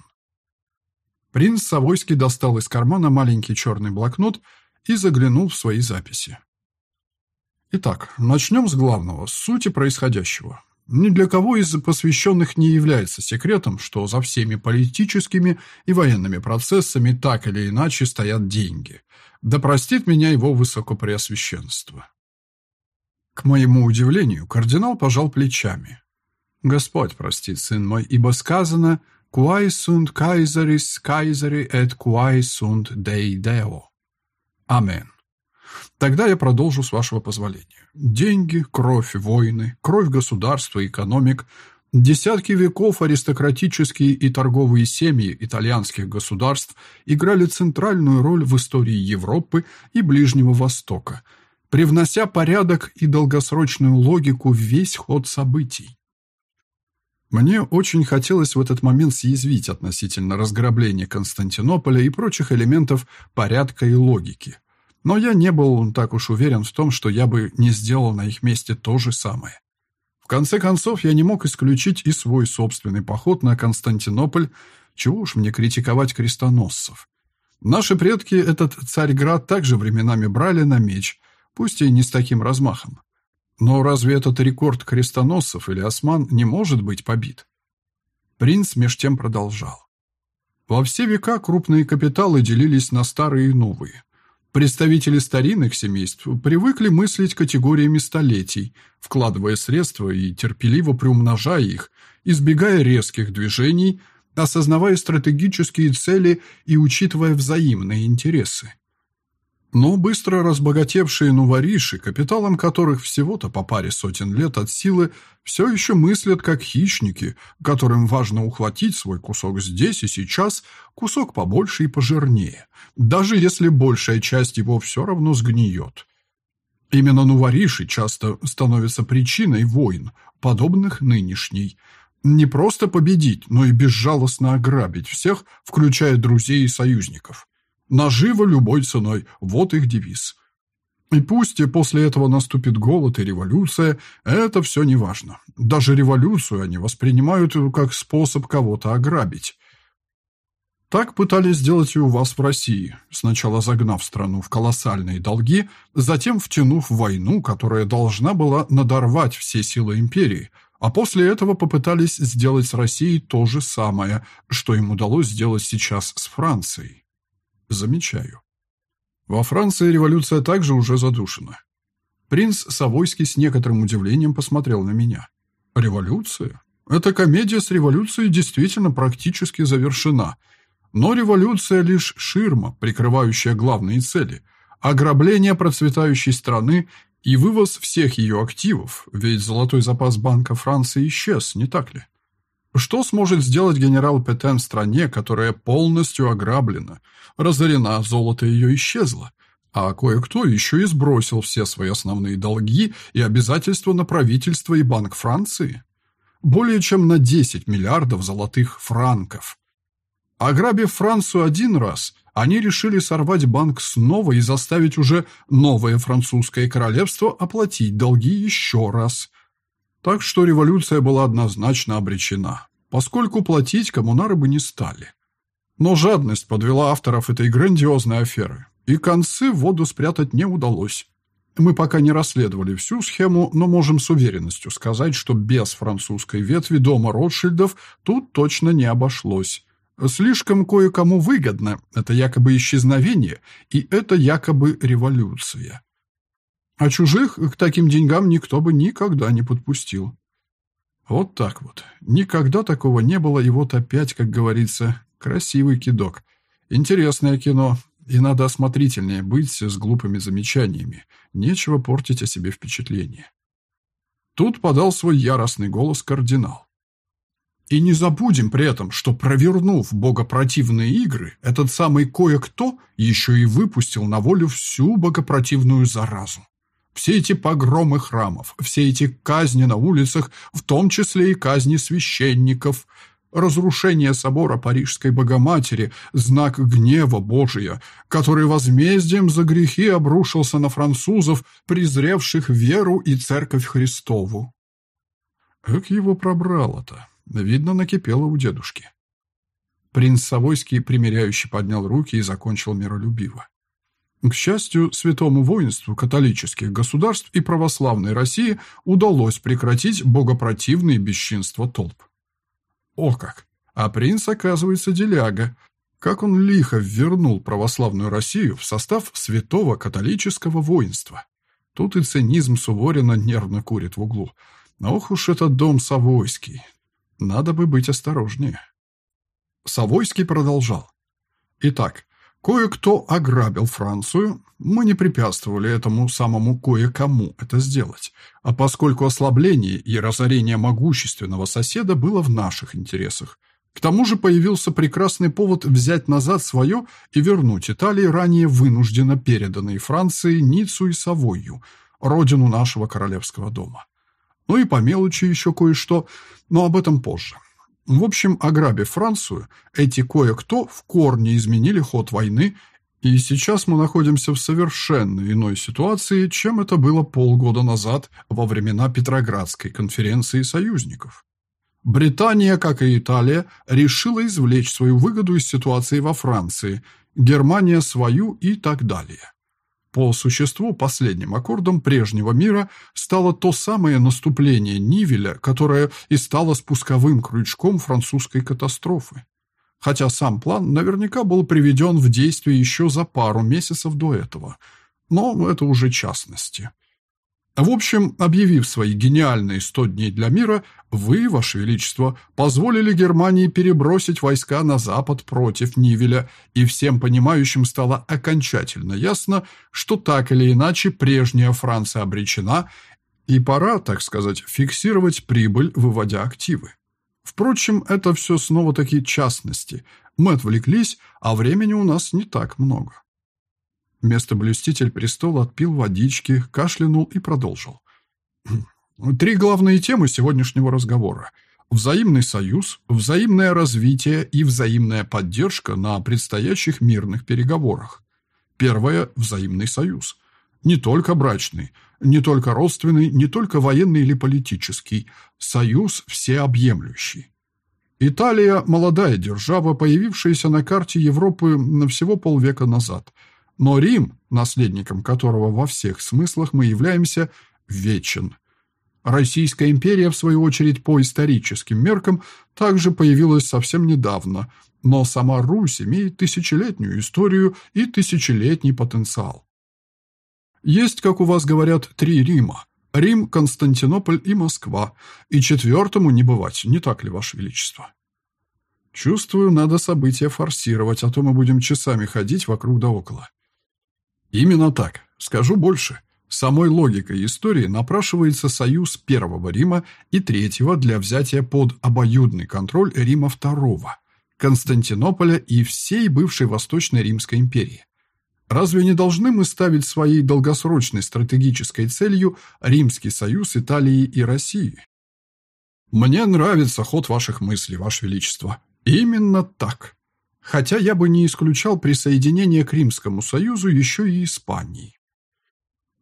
Принц Савойский достал из кармана маленький черный блокнот и заглянул в свои записи. Итак, начнем с главного, с сути происходящего. Ни для кого из посвященных не является секретом, что за всеми политическими и военными процессами так или иначе стоят деньги. Да простит меня его высокопреосвященство. К моему удивлению, кардинал пожал плечами. «Господь простит, сын мой, ибо сказано «Quae sunt Caesaris Caesari et quae sunt Dei Deo». Амен. Тогда я продолжу с вашего позволения. Деньги, кровь, войны, кровь государства экономик, десятки веков аристократические и торговые семьи итальянских государств играли центральную роль в истории Европы и Ближнего Востока, привнося порядок и долгосрочную логику в весь ход событий. Мне очень хотелось в этот момент съязвить относительно разграбления Константинополя и прочих элементов порядка и логики – но я не был так уж уверен в том, что я бы не сделал на их месте то же самое. В конце концов, я не мог исключить и свой собственный поход на Константинополь, чего уж мне критиковать крестоносцев. Наши предки этот Царьград также временами брали на меч, пусть и не с таким размахом. Но разве этот рекорд крестоносцев или осман не может быть побит? Принц меж тем продолжал. Во все века крупные капиталы делились на старые и новые. Представители старинных семейств привыкли мыслить категориями столетий, вкладывая средства и терпеливо приумножая их, избегая резких движений, осознавая стратегические цели и учитывая взаимные интересы. Но быстро разбогатевшие нувориши, капиталом которых всего-то по паре сотен лет от силы, все еще мыслят как хищники, которым важно ухватить свой кусок здесь и сейчас, кусок побольше и пожирнее, даже если большая часть его все равно сгниет. Именно нувориши часто становятся причиной войн, подобных нынешней. Не просто победить, но и безжалостно ограбить всех, включая друзей и союзников. Наживо любой ценой – вот их девиз. И пусть и после этого наступит голод и революция, это все не важно. Даже революцию они воспринимают как способ кого-то ограбить. Так пытались сделать и у вас в России, сначала загнав страну в колоссальные долги, затем втянув в войну, которая должна была надорвать все силы империи, а после этого попытались сделать с Россией то же самое, что им удалось сделать сейчас с Францией. Замечаю. Во Франции революция также уже задушена. Принц Савойский с некоторым удивлением посмотрел на меня. Революция? Эта комедия с революцией действительно практически завершена. Но революция лишь ширма, прикрывающая главные цели – ограбление процветающей страны и вывоз всех ее активов, ведь золотой запас Банка Франции исчез, не так ли? Что сможет сделать генерал Петен в стране, которая полностью ограблена, разорена, золото ее исчезло, а кое-кто еще и сбросил все свои основные долги и обязательства на правительство и Банк Франции? Более чем на 10 миллиардов золотых франков. Ограбив Францию один раз, они решили сорвать банк снова и заставить уже новое французское королевство оплатить долги еще раз. Так что революция была однозначно обречена, поскольку платить коммунары бы не стали. Но жадность подвела авторов этой грандиозной аферы, и концы в воду спрятать не удалось. Мы пока не расследовали всю схему, но можем с уверенностью сказать, что без французской ветви дома Ротшильдов тут точно не обошлось. Слишком кое-кому выгодно это якобы исчезновение, и это якобы революция. А чужих к таким деньгам никто бы никогда не подпустил. Вот так вот. Никогда такого не было, и вот опять, как говорится, красивый кидок. Интересное кино, и надо осмотрительнее быть с глупыми замечаниями. Нечего портить о себе впечатление. Тут подал свой яростный голос кардинал. И не забудем при этом, что, провернув богопротивные игры, этот самый кое-кто еще и выпустил на волю всю богопротивную заразу. Все эти погромы храмов, все эти казни на улицах, в том числе и казни священников – разрушение собора Парижской Богоматери, знак гнева Божия, который возмездием за грехи обрушился на французов, презревших веру и церковь Христову. Как его пробрало-то? Видно, накипело у дедушки. Принц Савойский примиряюще поднял руки и закончил миролюбиво. К счастью, святому воинству католических государств и православной России удалось прекратить богопротивные бесчинства толп. О как! А принц, оказывается, деляга. Как он лихо вернул православную Россию в состав святого католического воинства. Тут и цинизм Суворина нервно курит в углу. Ох уж этот дом Савойский. Надо бы быть осторожнее. Савойский продолжал. Итак, Кое-кто ограбил Францию, мы не препятствовали этому самому кое-кому это сделать, а поскольку ослабление и разорение могущественного соседа было в наших интересах. К тому же появился прекрасный повод взять назад свое и вернуть Италии ранее вынужденно переданные Франции Ниццу и Савойю, родину нашего королевского дома. Ну и по мелочи еще кое-что, но об этом позже. В общем, ограбив Францию, эти кое-кто в корне изменили ход войны, и сейчас мы находимся в совершенно иной ситуации, чем это было полгода назад во времена Петроградской конференции союзников. Британия, как и Италия, решила извлечь свою выгоду из ситуации во Франции, Германия свою и так далее. По существу последним аккордом прежнего мира стало то самое наступление Нивеля, которое и стало спусковым крючком французской катастрофы. Хотя сам план наверняка был приведен в действие еще за пару месяцев до этого. Но это уже частности. В общем, объявив свои гениальные сто дней для мира, вы, Ваше Величество, позволили Германии перебросить войска на запад против Нивеля, и всем понимающим стало окончательно ясно, что так или иначе прежняя Франция обречена, и пора, так сказать, фиксировать прибыль, выводя активы. Впрочем, это все снова-таки частности. Мы отвлеклись, а времени у нас не так много. Место блюститель престола отпил водички, кашлянул и продолжил. Три главные темы сегодняшнего разговора. Взаимный союз, взаимное развитие и взаимная поддержка на предстоящих мирных переговорах. Первое – взаимный союз. Не только брачный, не только родственный, не только военный или политический. Союз всеобъемлющий. Италия – молодая держава, появившаяся на карте Европы всего полвека назад – но Рим, наследником которого во всех смыслах мы являемся, вечен. Российская империя, в свою очередь, по историческим меркам, также появилась совсем недавно, но сама Русь имеет тысячелетнюю историю и тысячелетний потенциал. Есть, как у вас говорят, три Рима. Рим, Константинополь и Москва. И четвертому не бывать, не так ли, Ваше Величество? Чувствую, надо события форсировать, а то мы будем часами ходить вокруг да около. Именно так. Скажу больше. Самой логикой истории напрашивается союз Первого Рима и Третьего для взятия под обоюдный контроль Рима Второго, Константинополя и всей бывшей Восточной Римской империи. Разве не должны мы ставить своей долгосрочной стратегической целью Римский союз Италии и России? Мне нравится ход ваших мыслей, ваше величество. Именно так. Хотя я бы не исключал присоединение к Римскому Союзу еще и Испании.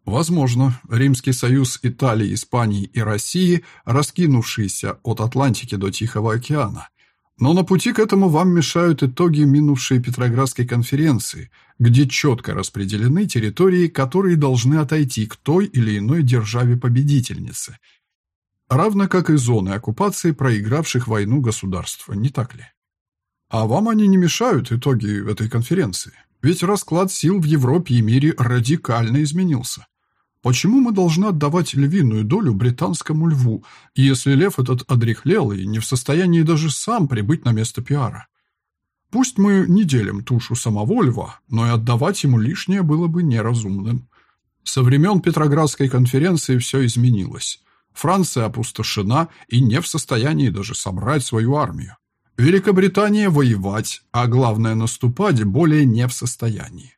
Возможно, Римский Союз Италии, Испании и России, раскинувшийся от Атлантики до Тихого океана. Но на пути к этому вам мешают итоги минувшей Петроградской конференции, где четко распределены территории, которые должны отойти к той или иной державе-победительнице, равно как и зоны оккупации проигравших войну государства, не так ли? А вам они не мешают, итоги этой конференции? Ведь расклад сил в Европе и мире радикально изменился. Почему мы должны отдавать львиную долю британскому льву, если лев этот одряхлел и не в состоянии даже сам прибыть на место пиара? Пусть мы не делим тушу самого льва, но и отдавать ему лишнее было бы неразумным. Со времен Петроградской конференции все изменилось. Франция опустошена и не в состоянии даже собрать свою армию. Великобритания воевать, а главное наступать, более не в состоянии.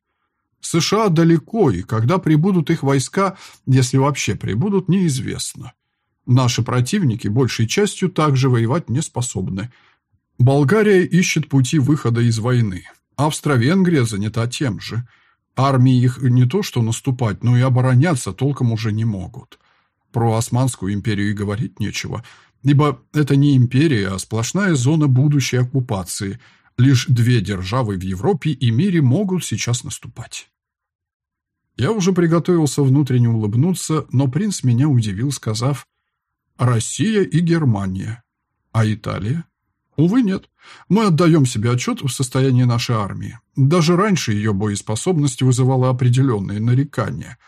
США далеко, и когда прибудут их войска, если вообще прибудут, неизвестно. Наши противники большей частью также воевать не способны. Болгария ищет пути выхода из войны. Австро-Венгрия занята тем же. Армии их не то что наступать, но и обороняться толком уже не могут. Про Османскую империю и говорить нечего, ибо это не империя, а сплошная зона будущей оккупации. Лишь две державы в Европе и мире могут сейчас наступать. Я уже приготовился внутренне улыбнуться, но принц меня удивил, сказав «Россия и Германия». А Италия? Увы, нет. Мы отдаем себе отчет в состоянии нашей армии. Даже раньше ее боеспособность вызывала определенные нарекания.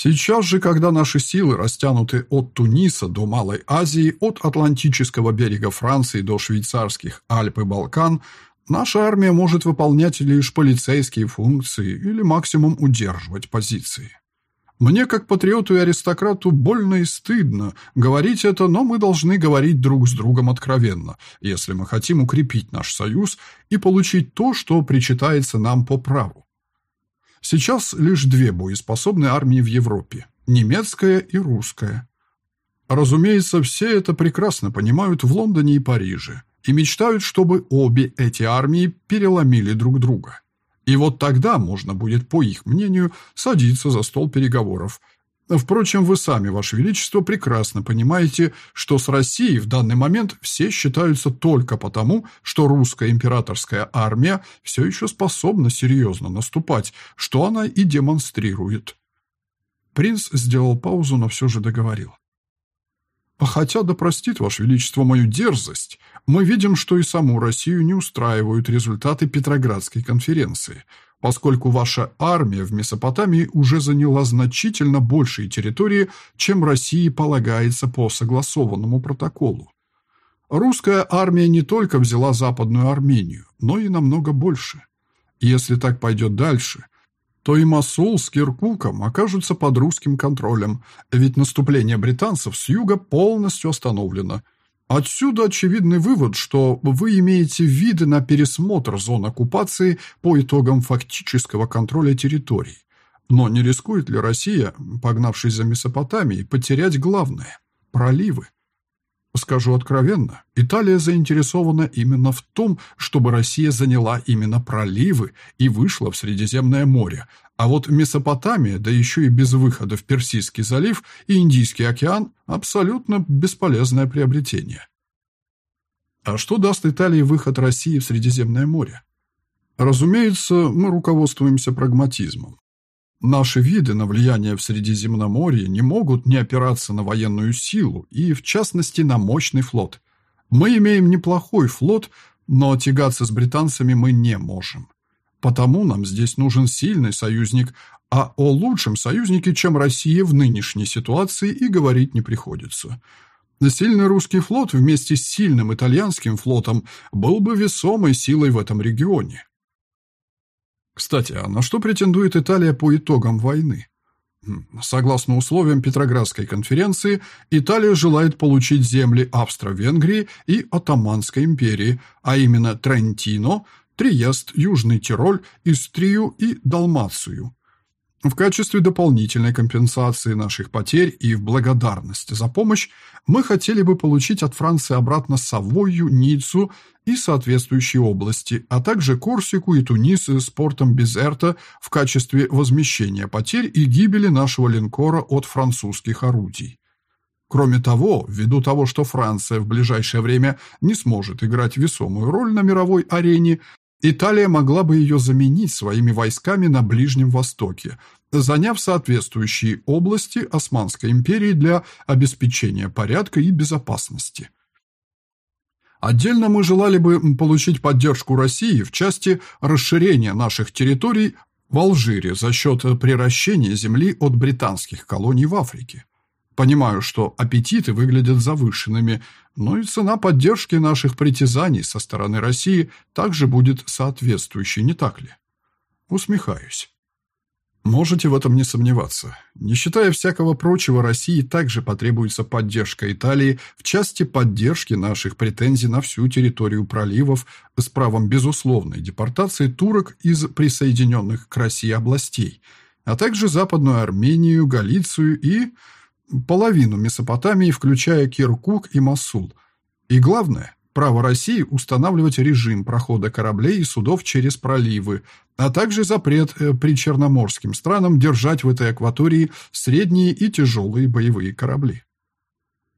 Сейчас же, когда наши силы растянуты от Туниса до Малой Азии, от Атлантического берега Франции до швейцарских Альп и Балкан – Наша армия может выполнять лишь полицейские функции или максимум удерживать позиции. Мне, как патриоту и аристократу, больно и стыдно говорить это, но мы должны говорить друг с другом откровенно, если мы хотим укрепить наш союз и получить то, что причитается нам по праву. Сейчас лишь две боеспособные армии в Европе – немецкая и русская. Разумеется, все это прекрасно понимают в Лондоне и Париже и мечтают, чтобы обе эти армии переломили друг друга. И вот тогда можно будет, по их мнению, садиться за стол переговоров. Впрочем, вы сами, Ваше Величество, прекрасно понимаете, что с Россией в данный момент все считаются только потому, что русская императорская армия все еще способна серьезно наступать, что она и демонстрирует. Принц сделал паузу, но все же договорил. Хотя, да простит, Ваше Величество, мою дерзость, мы видим, что и саму Россию не устраивают результаты Петроградской конференции, поскольку ваша армия в Месопотамии уже заняла значительно большие территории, чем России полагается по согласованному протоколу. Русская армия не только взяла Западную Армению, но и намного больше. Если так пойдет дальше – то и Масул с Киркуком окажутся под русским контролем, ведь наступление британцев с юга полностью остановлено. Отсюда очевидный вывод, что вы имеете виды на пересмотр зон оккупации по итогам фактического контроля территорий. Но не рискует ли Россия, погнавшись за Месопотамией, потерять главное – проливы? Скажу откровенно, Италия заинтересована именно в том, чтобы Россия заняла именно проливы и вышла в Средиземное море, а вот Месопотамия, да еще и без выхода в Персидский залив и Индийский океан – абсолютно бесполезное приобретение. А что даст Италии выход России в Средиземное море? Разумеется, мы руководствуемся прагматизмом. Наши виды на влияние в Средиземноморье не могут не опираться на военную силу и, в частности, на мощный флот. Мы имеем неплохой флот, но тягаться с британцами мы не можем. Потому нам здесь нужен сильный союзник, а о лучшем союзнике, чем Россия в нынешней ситуации, и говорить не приходится. Сильный русский флот вместе с сильным итальянским флотом был бы весомой силой в этом регионе. Кстати, а на что претендует Италия по итогам войны? Согласно условиям Петроградской конференции, Италия желает получить земли Австро-Венгрии и Отtomанской империи, а именно Трентино, Триест, Южный Тироль, Истрию и Далмацию. В качестве дополнительной компенсации наших потерь и в благодарность за помощь мы хотели бы получить от Франции обратно Савойю, Ниццу и соответствующие области, а также Корсику и Тунис с портом Безерта в качестве возмещения потерь и гибели нашего линкора от французских орудий. Кроме того, ввиду того, что Франция в ближайшее время не сможет играть весомую роль на мировой арене, Италия могла бы ее заменить своими войсками на Ближнем Востоке, заняв соответствующие области Османской империи для обеспечения порядка и безопасности. Отдельно мы желали бы получить поддержку России в части расширения наших территорий в Алжире за счет приращения земли от британских колоний в Африке. Понимаю, что аппетиты выглядят завышенными, но и цена поддержки наших притязаний со стороны России также будет соответствующей, не так ли? Усмехаюсь. Можете в этом не сомневаться. Не считая всякого прочего, России также потребуется поддержка Италии в части поддержки наших претензий на всю территорию проливов с правом безусловной депортации турок из присоединенных к России областей, а также Западную Армению, Галицию и половину Месопотамии, включая Киркук и Масул. И главное, право России устанавливать режим прохода кораблей и судов через проливы, а также запрет э, причерноморским странам держать в этой акватории средние и тяжелые боевые корабли.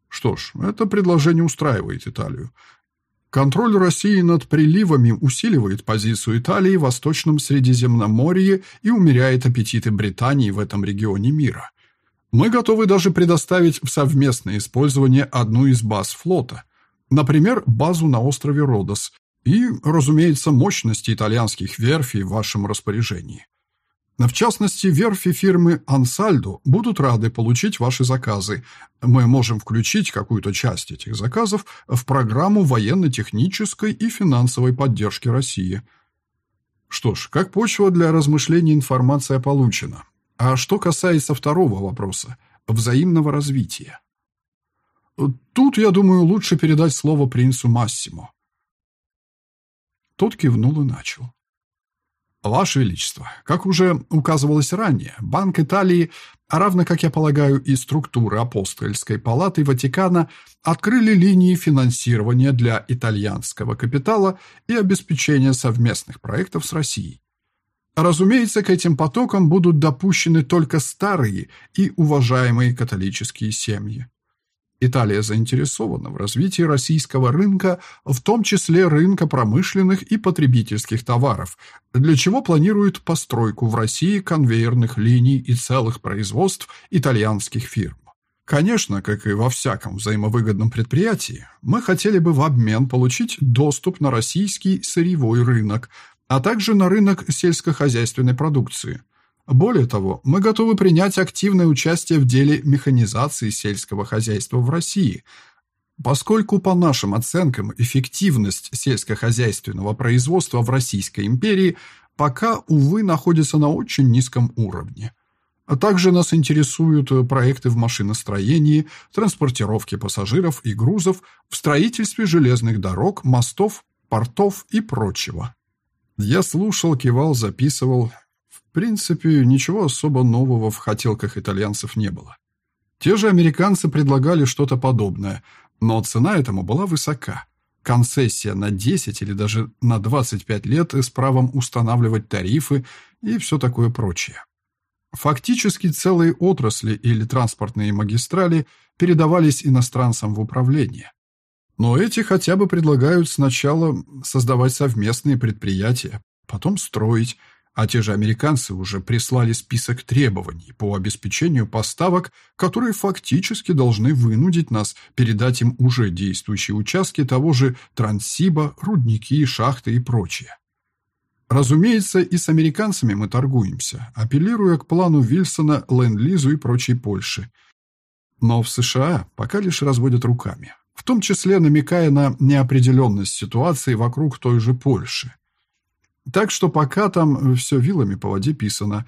Что ж, это предложение устраивает Италию. Контроль России над приливами усиливает позицию Италии в Восточном Средиземноморье и умеряет аппетиты Британии в этом регионе мира. Мы готовы даже предоставить в совместное использование одну из баз флота, например, базу на острове Родос, и, разумеется, мощности итальянских верфей в вашем распоряжении. В частности, верфи фирмы «Ансальдо» будут рады получить ваши заказы. Мы можем включить какую-то часть этих заказов в программу военно-технической и финансовой поддержки России. Что ж, как почва для размышлений информация получена. А что касается второго вопроса – взаимного развития. Тут, я думаю, лучше передать слово принцу Массимо. Тот кивнул и начал. Ваше Величество, как уже указывалось ранее, Банк Италии, а равно, как я полагаю, и структуры Апостольской палаты Ватикана, открыли линии финансирования для итальянского капитала и обеспечения совместных проектов с Россией. Разумеется, к этим потокам будут допущены только старые и уважаемые католические семьи. Италия заинтересована в развитии российского рынка, в том числе рынка промышленных и потребительских товаров, для чего планирует постройку в России конвейерных линий и целых производств итальянских фирм. Конечно, как и во всяком взаимовыгодном предприятии, мы хотели бы в обмен получить доступ на российский сырьевой рынок, а также на рынок сельскохозяйственной продукции. Более того, мы готовы принять активное участие в деле механизации сельского хозяйства в России, поскольку, по нашим оценкам, эффективность сельскохозяйственного производства в Российской империи пока, увы, находится на очень низком уровне. А также нас интересуют проекты в машиностроении, транспортировке пассажиров и грузов, в строительстве железных дорог, мостов, портов и прочего. Я слушал, кивал, записывал. В принципе, ничего особо нового в хотелках итальянцев не было. Те же американцы предлагали что-то подобное, но цена этому была высока. Концессия на 10 или даже на 25 лет с правом устанавливать тарифы и все такое прочее. Фактически целые отрасли или транспортные магистрали передавались иностранцам в управление. Но эти хотя бы предлагают сначала создавать совместные предприятия, потом строить, а те же американцы уже прислали список требований по обеспечению поставок, которые фактически должны вынудить нас передать им уже действующие участки того же Транссиба, рудники, шахты и прочее. Разумеется, и с американцами мы торгуемся, апеллируя к плану Вильсона, Ленд-Лизу и прочей Польши. Но в США пока лишь разводят руками в том числе намекая на неопределенность ситуации вокруг той же Польши. Так что пока там все вилами по воде писано.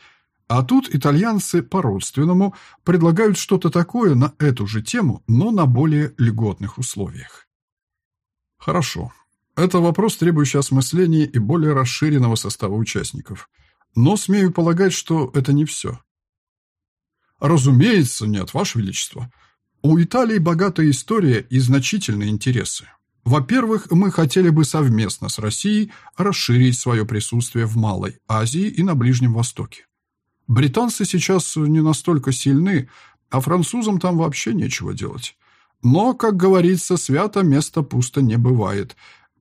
А тут итальянцы по-родственному предлагают что-то такое на эту же тему, но на более льготных условиях. Хорошо. Это вопрос, требующий осмысления и более расширенного состава участников. Но смею полагать, что это не все. Разумеется, нет, Ваше Величество. У Италии богатая история и значительные интересы. Во-первых, мы хотели бы совместно с Россией расширить свое присутствие в Малой Азии и на Ближнем Востоке. Британцы сейчас не настолько сильны, а французам там вообще нечего делать. Но, как говорится, свято место пусто не бывает,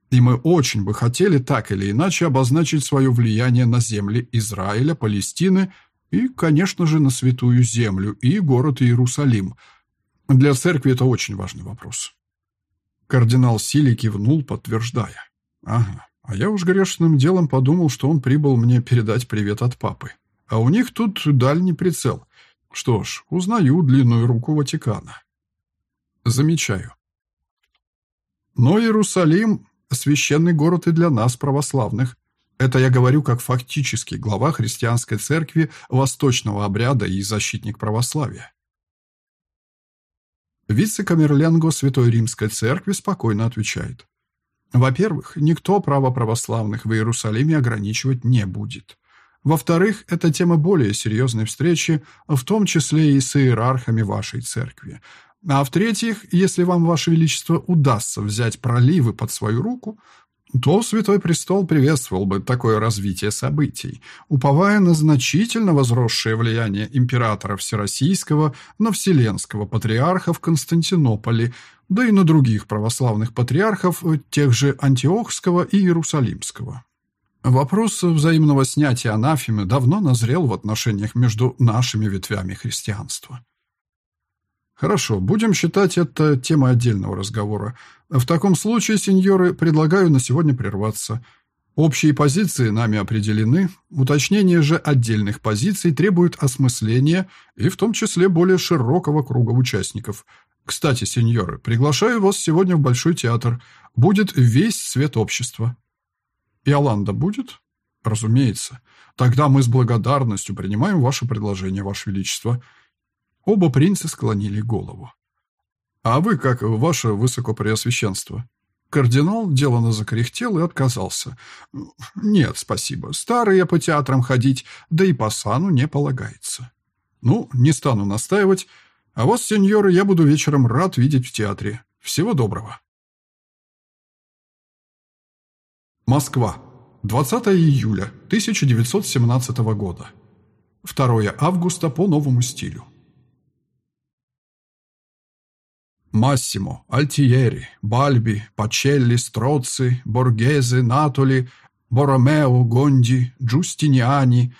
и мы очень бы хотели так или иначе обозначить свое влияние на земли Израиля, Палестины и, конечно же, на Святую Землю и город Иерусалим. Для церкви это очень важный вопрос. Кардинал Сили кивнул, подтверждая. «Ага, а я уж грешным делом подумал, что он прибыл мне передать привет от папы. А у них тут дальний прицел. Что ж, узнаю длинную руку Ватикана». «Замечаю». Но Иерусалим священный город и для нас, православных. Это я говорю как фактически глава христианской церкви восточного обряда и защитник православия. Вице-камерленго Святой Римской Церкви спокойно отвечает. Во-первых, никто право православных в Иерусалиме ограничивать не будет. Во-вторых, это тема более серьезной встречи, в том числе и с иерархами вашей церкви. А в-третьих, если вам, Ваше Величество, удастся взять проливы под свою руку, то Святой Престол приветствовал бы такое развитие событий, уповая на значительно возросшее влияние императора Всероссийского на Вселенского патриарха в Константинополе, да и на других православных патриархов, тех же Антиохского и Иерусалимского. Вопрос взаимного снятия анафемы давно назрел в отношениях между нашими ветвями христианства. Хорошо, будем считать это темой отдельного разговора. В таком случае, сеньоры, предлагаю на сегодня прерваться. Общие позиции нами определены, уточнение же отдельных позиций требует осмысления и в том числе более широкого круга участников. Кстати, сеньоры, приглашаю вас сегодня в Большой театр. Будет весь свет общества. Иоланда будет? Разумеется. Тогда мы с благодарностью принимаем ваше предложение, ваше величество. Оба принца склонили голову. «А вы как, ваше высокопреосвященство?» Кардинал делано закряхтел и отказался. «Нет, спасибо. Старый я по театрам ходить, да и по сану не полагается. Ну, не стану настаивать. А вас, сеньоры, я буду вечером рад видеть в театре. Всего доброго». Москва. 20 июля 1917 года. 2 августа по новому стилю. Массимо, Альтиери, Бальби, Пачелли, Строци, Боргезе, Натоли, Боромео, Гонди, Джустиниани,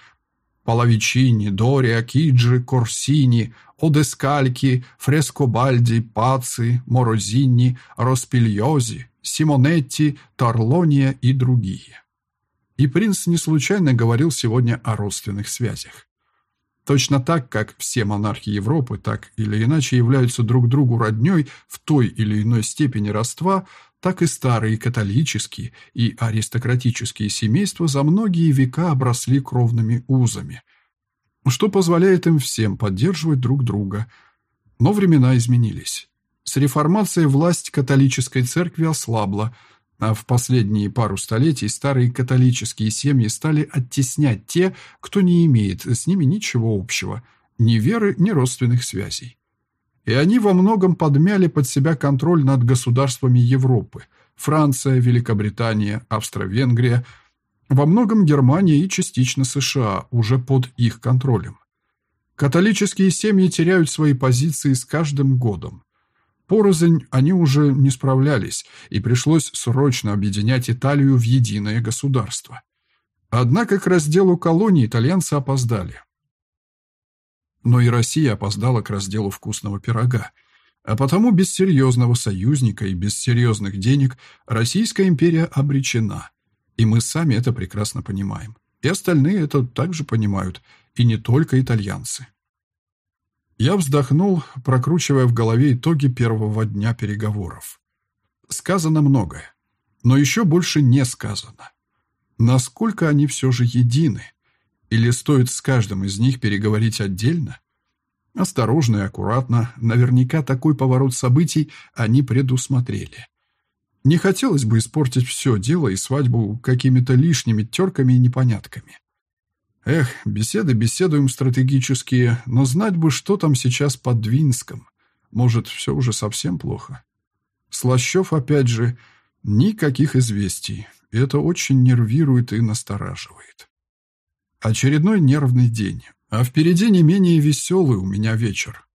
Палавичини, Дори, Акиджи, Корсини, Одескальки, Фрескобальди, Паци, Морозини, Роспильози, Симонетти, Тарлония и другие. И принц не случайно говорил сегодня о родственных связях. Точно так, как все монархи Европы так или иначе являются друг другу роднёй в той или иной степени родства, так и старые католические и аристократические семейства за многие века обросли кровными узами, что позволяет им всем поддерживать друг друга. Но времена изменились. С реформацией власть католической церкви ослабла – а в последние пару столетий старые католические семьи стали оттеснять те, кто не имеет с ними ничего общего, ни веры, ни родственных связей. И они во многом подмяли под себя контроль над государствами Европы – Франция, Великобритания, Австро-Венгрия, во многом Германия и частично США уже под их контролем. Католические семьи теряют свои позиции с каждым годом. Порознь они уже не справлялись, и пришлось срочно объединять Италию в единое государство. Однако к разделу колоний итальянцы опоздали. Но и Россия опоздала к разделу вкусного пирога. А потому без серьезного союзника и без серьезных денег Российская империя обречена. И мы сами это прекрасно понимаем. И остальные это также понимают, и не только итальянцы. Я вздохнул, прокручивая в голове итоги первого дня переговоров. Сказано многое, но еще больше не сказано. Насколько они все же едины? Или стоит с каждым из них переговорить отдельно? Осторожно и аккуратно, наверняка такой поворот событий они предусмотрели. Не хотелось бы испортить все дело и свадьбу какими-то лишними терками и непонятками. Эх, беседы беседуем стратегические, но знать бы, что там сейчас под Двинском. Может, все уже совсем плохо. Слащев, опять же, никаких известий. Это очень нервирует и настораживает. Очередной нервный день. А впереди не менее веселый у меня вечер.